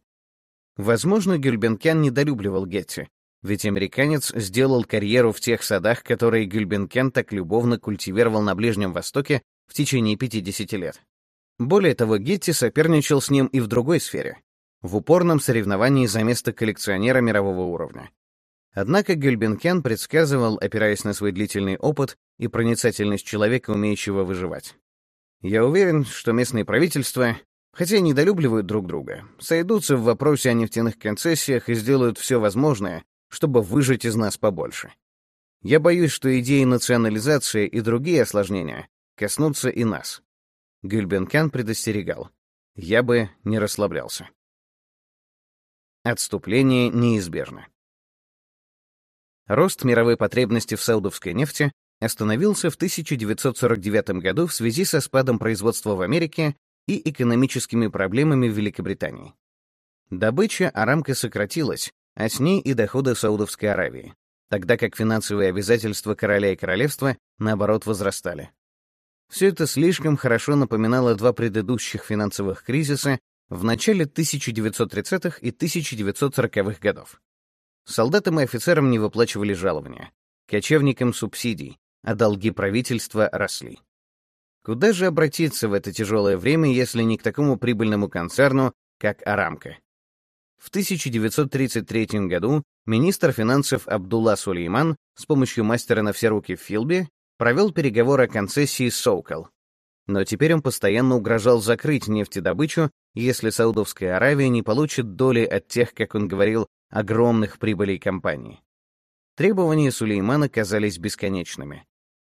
Возможно, Гюльбенкян недолюбливал Гетти, ведь американец сделал карьеру в тех садах, которые Гюльбенкян так любовно культивировал на Ближнем Востоке в течение 50 лет. Более того, Гетти соперничал с ним и в другой сфере. в упорном соревновании за место коллекционера мирового уровня. Однако Гюльбенкен предсказывал, опираясь на свой длительный опыт и проницательность человека, умеющего выживать. «Я уверен, что местные правительства, хотя и недолюбливают друг друга, сойдутся в вопросе о нефтяных концессиях и сделают все возможное, чтобы выжить из нас побольше. Я боюсь, что идеи национализации и другие осложнения коснутся и нас». Гюльбенкен предостерегал. «Я бы не расслаблялся». Отступление неизбежно. Рост мировой потребности в саудовской нефти остановился в 1949 году в связи со спадом производства в Америке и экономическими проблемами в Великобритании. Добыча Арамко сократилась, а с ней и доходы Саудовской Аравии, тогда как финансовые обязательства короля и королевства, наоборот, возрастали. Все это слишком хорошо напоминало два предыдущих финансовых кризиса в начале 1930-х и 1940-х годов. Солдатам и офицерам не выплачивали жалования, кочевникам — субсидий, а долги правительства росли. Куда же обратиться в это тяжелое время, если не к такому прибыльному концерну, как Арамка? В 1933 году министр финансов Абдулла Сулейман с помощью мастера на все руки в Филби провел переговоры о концессии Сокол. Но теперь он постоянно угрожал закрыть нефтедобычу, если Саудовская Аравия не получит доли от тех, как он говорил, огромных прибылей компании. Требования Сулеймана казались бесконечными.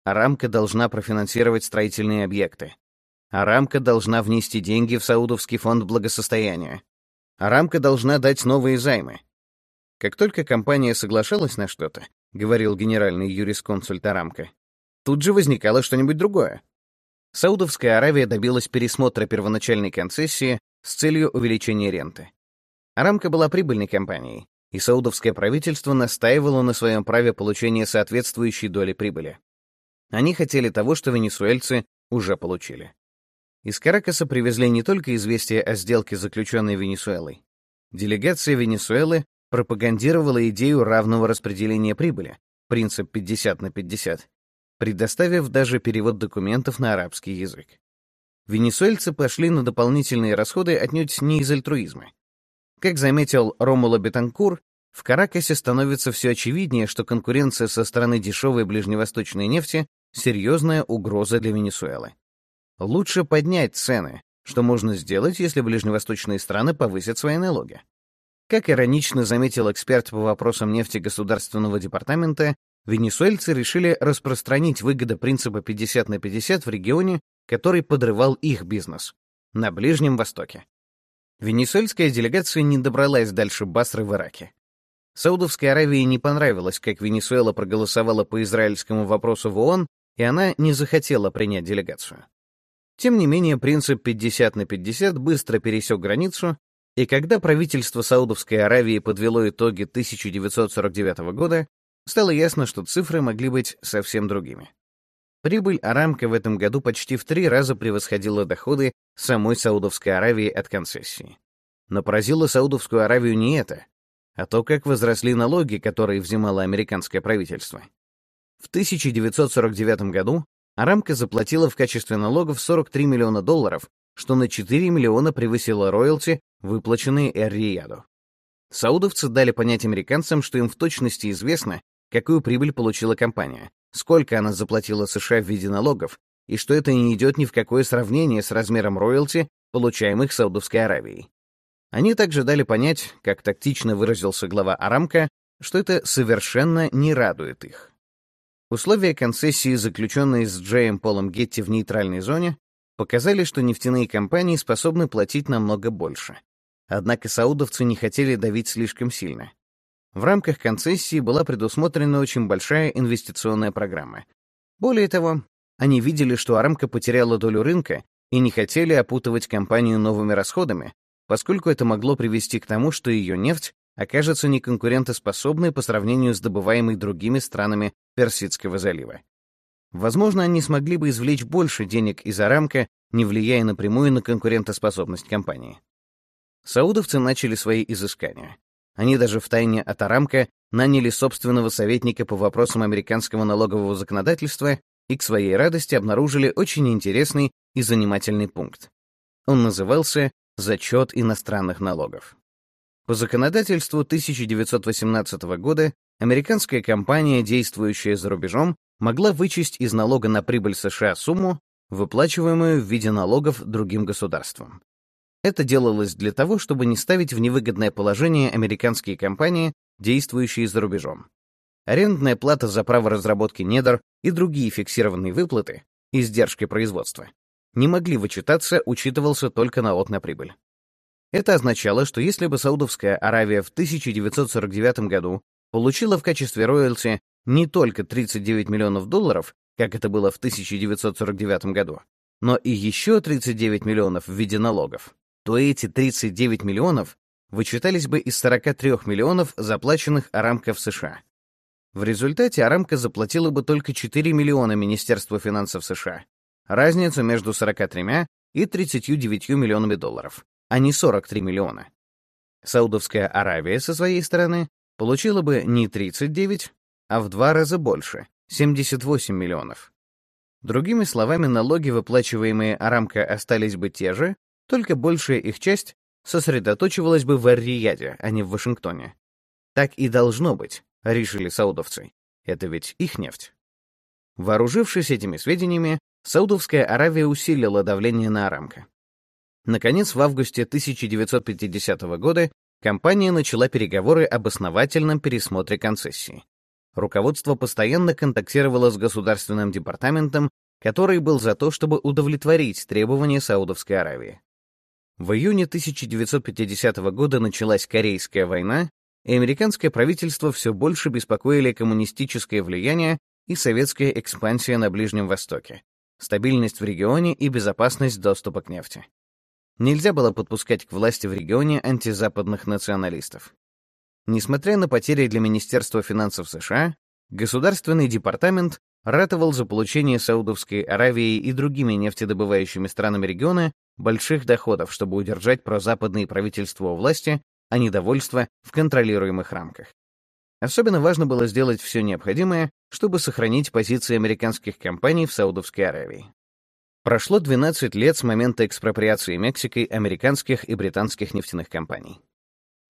Арамка должна профинансировать строительные объекты. Арамка должна внести деньги в Саудовский фонд благосостояния. Арамка должна дать новые займы. Как только компания соглашалась на что-то, говорил генеральный юрисконсульт Арамка, тут же возникало что-нибудь другое. Саудовская Аравия добилась пересмотра первоначальной концессии с целью увеличения ренты. Арамка была прибыльной компанией, и саудовское правительство настаивало на своем праве получения соответствующей доли прибыли. Они хотели того, что венесуэльцы уже получили. Из Каракаса привезли не только известие о сделке, заключенной Венесуэлой. Делегация Венесуэлы пропагандировала идею равного распределения прибыли, принцип 50 на 50, предоставив даже перевод документов на арабский язык. Венесуэльцы пошли на дополнительные расходы отнюдь не из альтруизма. Как заметил Ромуло Бетанкур, в Каракасе становится все очевиднее, что конкуренция со стороны дешевой ближневосточной нефти — серьезная угроза для Венесуэлы. Лучше поднять цены, что можно сделать, если ближневосточные страны повысят свои налоги. Как иронично заметил эксперт по вопросам нефти Государственного департамента, венесуэльцы решили распространить выгоды принципа 50 на 50 в регионе, который подрывал их бизнес — на Ближнем Востоке. Венесуэльская делегация не добралась дальше Басры в Ираке. Саудовской Аравии не понравилось, как Венесуэла проголосовала по израильскому вопросу в ООН, и она не захотела принять делегацию. Тем не менее, принцип 50 на 50 быстро пересек границу, и когда правительство Саудовской Аравии подвело итоги 1949 года, стало ясно, что цифры могли быть совсем другими. Прибыль Арамка в этом году почти в три раза превосходила доходы самой Саудовской Аравии от концессии. Но поразило Саудовскую Аравию не это, а то, как возросли налоги, которые взимало американское правительство. В 1949 году Арамка заплатила в качестве налогов 43 миллиона долларов, что на 4 миллиона превысило роялти, выплаченные Эр-Рияду. Саудовцы дали понять американцам, что им в точности известно, какую прибыль получила компания, сколько она заплатила США в виде налогов, и что это не идет ни в какое сравнение с размером роялти, получаемых Саудовской Аравией. Они также дали понять, как тактично выразился глава Арамка, что это совершенно не радует их. Условия концессии, заключенные с Джеем Полом Гетти в нейтральной зоне, показали, что нефтяные компании способны платить намного больше. Однако саудовцы не хотели давить слишком сильно. В рамках концессии была предусмотрена очень большая инвестиционная программа. Более того, они видели, что Арамка потеряла долю рынка и не хотели опутывать компанию новыми расходами, поскольку это могло привести к тому, что ее нефть окажется неконкурентоспособной по сравнению с добываемой другими странами Персидского залива. Возможно, они смогли бы извлечь больше денег из Арамка, не влияя напрямую на конкурентоспособность компании. Саудовцы начали свои изыскания. Они даже втайне от Арамка наняли собственного советника по вопросам американского налогового законодательства и к своей радости обнаружили очень интересный и занимательный пункт. Он назывался зачет иностранных налогов. По законодательству 1918 года американская компания, действующая за рубежом, могла вычесть из налога на прибыль США сумму, выплачиваемую в виде налогов другим государствам. Это делалось для того, чтобы не ставить в невыгодное положение американские компании, действующие за рубежом. Арендная плата за право разработки недр и другие фиксированные выплаты, издержки производства, не могли вычитаться, учитывался только налог на прибыль. Это означало, что если бы Саудовская Аравия в 1949 году получила в качестве роялти не только 39 миллионов долларов, как это было в 1949 году, но и еще 39 миллионов в виде налогов, то эти 39 миллионов вычитались бы из 43 миллионов, заплаченных Арамко в США. В результате Арамко заплатила бы только 4 миллиона Министерству финансов США, разницу между 43 и 39 миллионами долларов, а не 43 миллиона. Саудовская Аравия со своей стороны получила бы не 39, а в два раза больше — 78 миллионов. Другими словами, налоги, выплачиваемые Арамко, остались бы те же, только большая их часть сосредоточивалась бы в Ар-Рияде, а не в Вашингтоне. Так и должно быть, решили саудовцы. Это ведь их нефть. Вооружившись этими сведениями, Саудовская Аравия усилила давление на Арамко. Наконец, в августе 1950 года компания начала переговоры об основательном пересмотре концессии. Руководство постоянно контактировало с Государственным департаментом, который был за то, чтобы удовлетворить требования Саудовской Аравии. В июне 1950 года началась Корейская война, и американское правительство все больше беспокоили коммунистическое влияние и советская экспансия на Ближнем Востоке, стабильность в регионе и безопасность доступа к нефти. Нельзя было подпускать к власти в регионе антизападных националистов. Несмотря на потери для Министерства финансов США, Государственный департамент ратовал за получение Саудовской Аравии и другими нефтедобывающими странами региона больших доходов, чтобы удержать прозападные правительства у власти, а недовольство в контролируемых рамках. Особенно важно было сделать все необходимое, чтобы сохранить позиции американских компаний в Саудовской Аравии. Прошло 12 лет с момента экспроприации Мексикой американских и британских нефтяных компаний.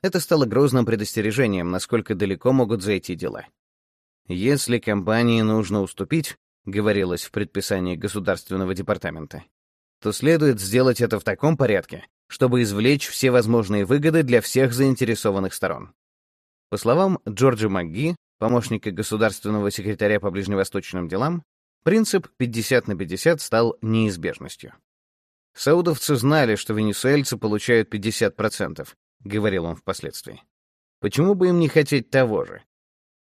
Это стало грозным предостережением, насколько далеко могут зайти дела. Если компании нужно уступить, говорилось в предписании Государственного департамента, то следует сделать это в таком порядке, чтобы извлечь все возможные выгоды для всех заинтересованных сторон. По словам Джорджа МакГи, помощника государственного секретаря по ближневосточным делам, принцип 50 на 50 стал неизбежностью. Саудовцы знали, что венесуэльцы получают 50%, говорил он впоследствии. Почему бы им не хотеть того же?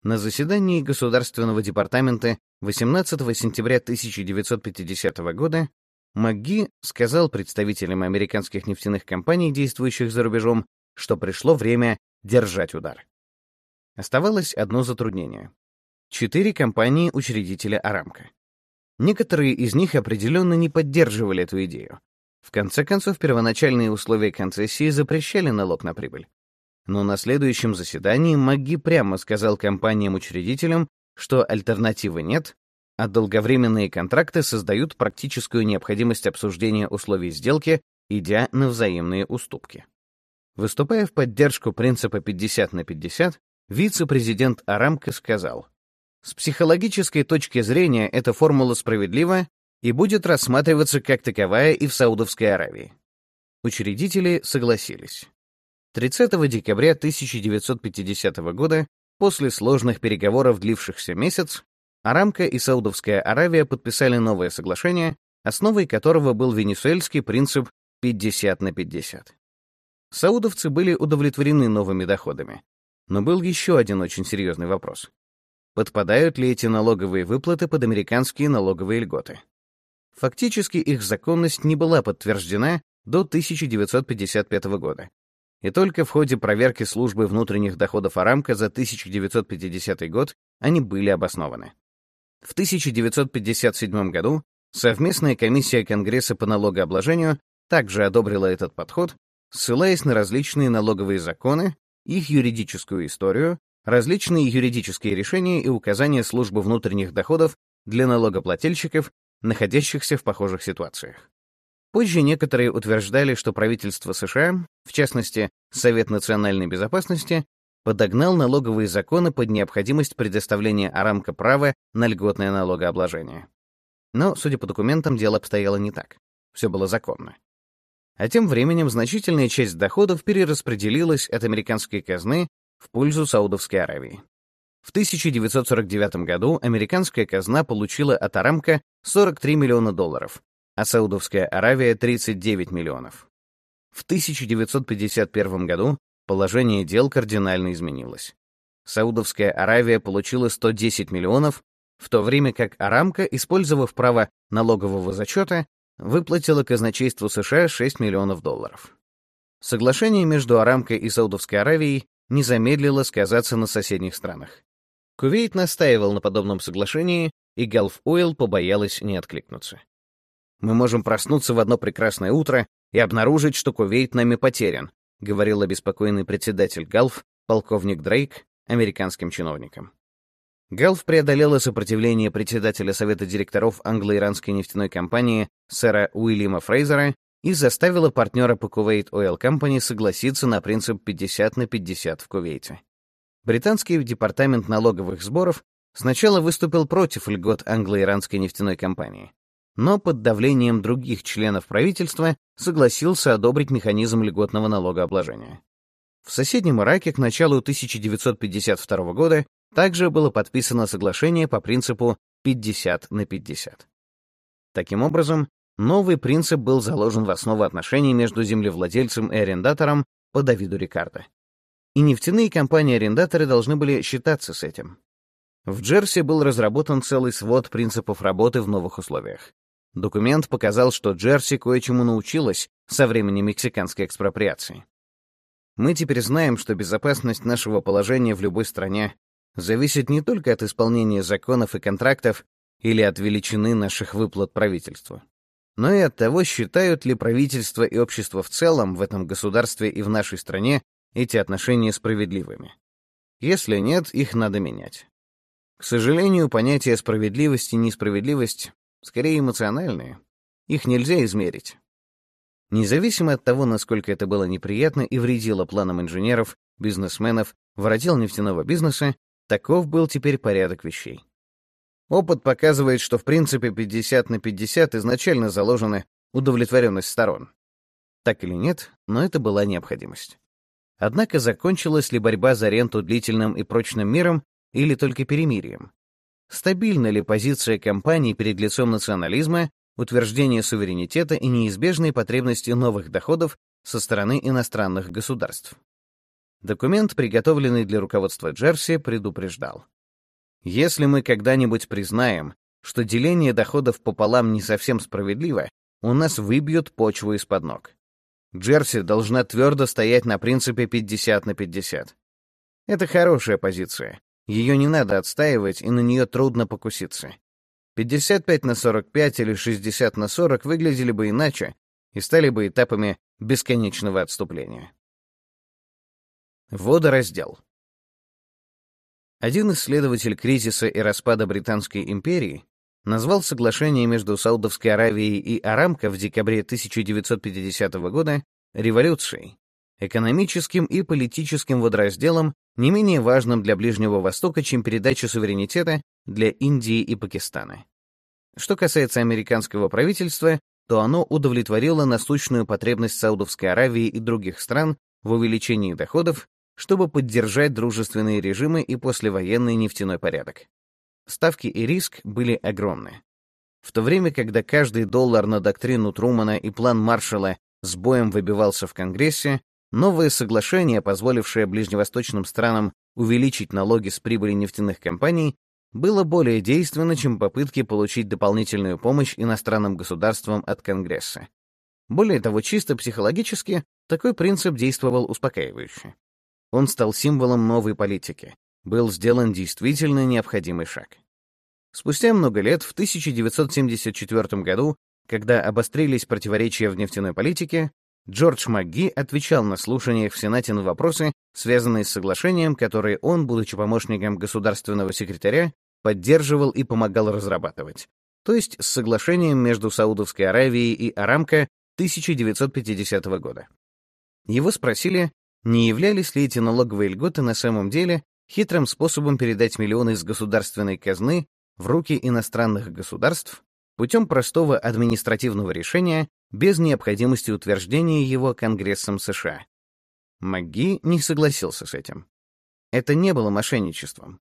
На заседании Государственного департамента 18 сентября 1950 года МакГи сказал представителям американских нефтяных компаний, действующих за рубежом, что пришло время держать удар. Оставалось одно затруднение. Четыре компании-учредителя Арамка. Некоторые из них определенно не поддерживали эту идею. В конце концов, первоначальные условия концессии запрещали налог на прибыль. Но на следующем заседании МакГи прямо сказал компаниям-учредителям, что альтернативы нет, а долговременные контракты создают практическую необходимость обсуждения условий сделки, идя на взаимные уступки. Выступая в поддержку принципа 50 на 50, Вице-президент Арамко сказал, «С психологической точки зрения эта формула справедлива и будет рассматриваться как таковая и в Саудовской Аравии». Учредители согласились. 30 декабря 1950 года, после сложных переговоров, длившихся месяц, Арамко и Саудовская Аравия подписали новое соглашение, основой которого был венесуэльский принцип 50 на 50. Саудовцы были удовлетворены новыми доходами, но был еще один очень серьезный вопрос. Подпадают ли эти налоговые выплаты под американские налоговые льготы? Фактически их законность не была подтверждена до 1955 года. И только в ходе проверки службы внутренних доходов Арамка за 1950 год они были обоснованы. В 1957 году совместная комиссия Конгресса по налогообложению также одобрила этот подход, ссылаясь на различные налоговые законы, их юридическую историю, различные юридические решения и указания службы внутренних доходов для налогоплательщиков, находящихся в похожих ситуациях. Позже некоторые утверждали, что правительство США, в частности, Совет национальной безопасности, подогнал налоговые законы под необходимость предоставления Арамко права на льготное налогообложение. Но, судя по документам, дело обстояло не так. Все было законно. А тем временем значительная часть доходов перераспределилась от американской казны в пользу Саудовской Аравии. В 1949 году американская казна получила от Арамка 43 миллиона долларов, а Саудовская Аравия — 39 миллионов. В 1951 году положение дел кардинально изменилось. Саудовская Аравия получила 110 миллионов, в то время как Арамка, использовав право налогового зачета, выплатила казначейству США 6 миллионов долларов. Соглашение между Арамкой и Саудовской Аравией не замедлило сказаться на соседних странах. Кувейт настаивал на подобном соглашении, и Gulf Oil побоялась не откликнуться. «Мы можем проснуться в одно прекрасное утро и обнаружить, что Кувейт нами потерян», говорил обеспокоенный председатель Галф, полковник Дрейк, американским чиновникам. Галф преодолела сопротивление председателя совета директоров англо-иранской нефтяной компании сэра Уильяма Фрейзера и заставила партнера по Kuwait Oil Company согласиться на принцип 50 на 50 в Кувейте. Британский департамент налоговых сборов сначала выступил против льгот англо-иранской нефтяной компании, но под давлением других членов правительства согласился одобрить механизм льготного налогообложения. В соседнем Ираке к началу 1952 года также было подписано соглашение по принципу 50 на 50. Таким образом, новый принцип был заложен в основу отношений между землевладельцем и арендатором по Давиду Рикардо и нефтяные компании-арендаторы должны были считаться с этим. В Джерси был разработан целый свод принципов работы в новых условиях. Документ показал, что Джерси кое-чему научилась со времени мексиканской экспроприации. Мы теперь знаем, что безопасность нашего положения в любой стране зависит не только от исполнения законов и контрактов или от величины наших выплат правительству, но и от того, считают ли правительство и общество в целом в этом государстве и в нашей стране эти отношения справедливыми. Если нет, их надо менять. К сожалению, понятия справедливости и несправедливость скорее эмоциональные. Их нельзя измерить. Независимо от того, насколько это было неприятно и вредило планам инженеров, бизнесменов, воротил нефтяного бизнеса, таков был теперь порядок вещей. Опыт показывает, что в принципе 50 на 50 изначально заложена удовлетворенность сторон. Так или нет, но это была необходимость. Однако закончилась ли борьба за ренту длительным и прочным миром или только перемирием? Стабильна ли позиция компаний перед лицом национализма, утверждения суверенитета и неизбежной потребности новых доходов со стороны иностранных государств? Документ, приготовленный для руководства Джерси, предупреждал. Если мы когда-нибудь признаем, что деление доходов пополам не совсем справедливо, у нас выбьют почву из-под ног. Джерси должна твердо стоять на принципе 50 на 50. Это хорошая позиция. Ее не надо отстаивать, и на нее трудно покуситься. 55 на 45 или 60 на 40 выглядели бы иначе и стали бы этапами бесконечного отступления. Водораздел. Один исследователь кризиса и распада Британской империи назвал соглашение между Саудовской Аравией и Арамко в декабре 1950 года революцией, экономическим и политическим водоразделом, не менее важным для Ближнего Востока, чем передача суверенитета для Индии и Пакистана. Что касается американского правительства, то оно удовлетворило насущную потребность Саудовской Аравии и других стран в увеличении доходов, чтобы поддержать дружественные режимы и послевоенный нефтяной порядок. Ставки и риск были огромны. В то время, когда каждый доллар на доктрину Трумана и план Маршалла с боем выбивался в Конгрессе, новое соглашение, позволившее ближневосточным странам увеличить налоги с прибыли нефтяных компаний, было более действенно, чем попытки получить дополнительную помощь иностранным государствам от Конгресса. Более того, чисто психологически такой принцип действовал успокаивающе. Он стал символом новой политики, был сделан действительно необходимый шаг. Спустя много лет, в 1974 году, когда обострились противоречия в нефтяной политике, Джордж МакГи отвечал на слушаниях в Сенате на вопросы, связанные с соглашением, которое он, будучи помощником государственного секретаря, поддерживал и помогал разрабатывать, то есть с соглашением между Саудовской Аравией и Арамко 1950 года. Его спросили, не являлись ли эти налоговые льготы на самом деле хитрым способом передать миллионы из государственной казны в руки иностранных государств путем простого административного решения без необходимости утверждения его Конгрессом США. МакГи не согласился с этим. Это не было мошенничеством.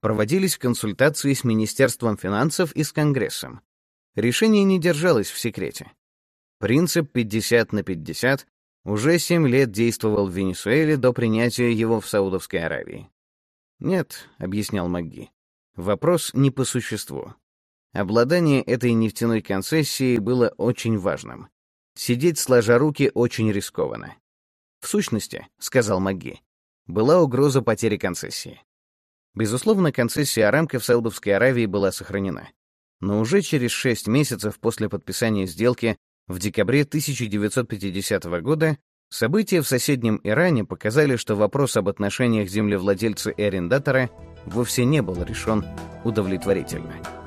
Проводились консультации с Министерством финансов и с Конгрессом. Решение не держалось в секрете. Принцип 50 на 50 уже 7 лет действовал в Венесуэле до принятия его в Саудовской Аравии. «Нет», — объяснял МакГи, — «вопрос не по существу. Обладание этой нефтяной концессией было очень важным. Сидеть сложа руки очень рискованно. В сущности, — сказал МакГи, — была угроза потери концессии. Безусловно, концессия Арамко в Саудовской Аравии была сохранена. Но уже через шесть месяцев после подписания сделки в декабре 1950 года События в соседнем Иране показали, что вопрос об отношениях землевладельца и арендатора вовсе не был решен удовлетворительно.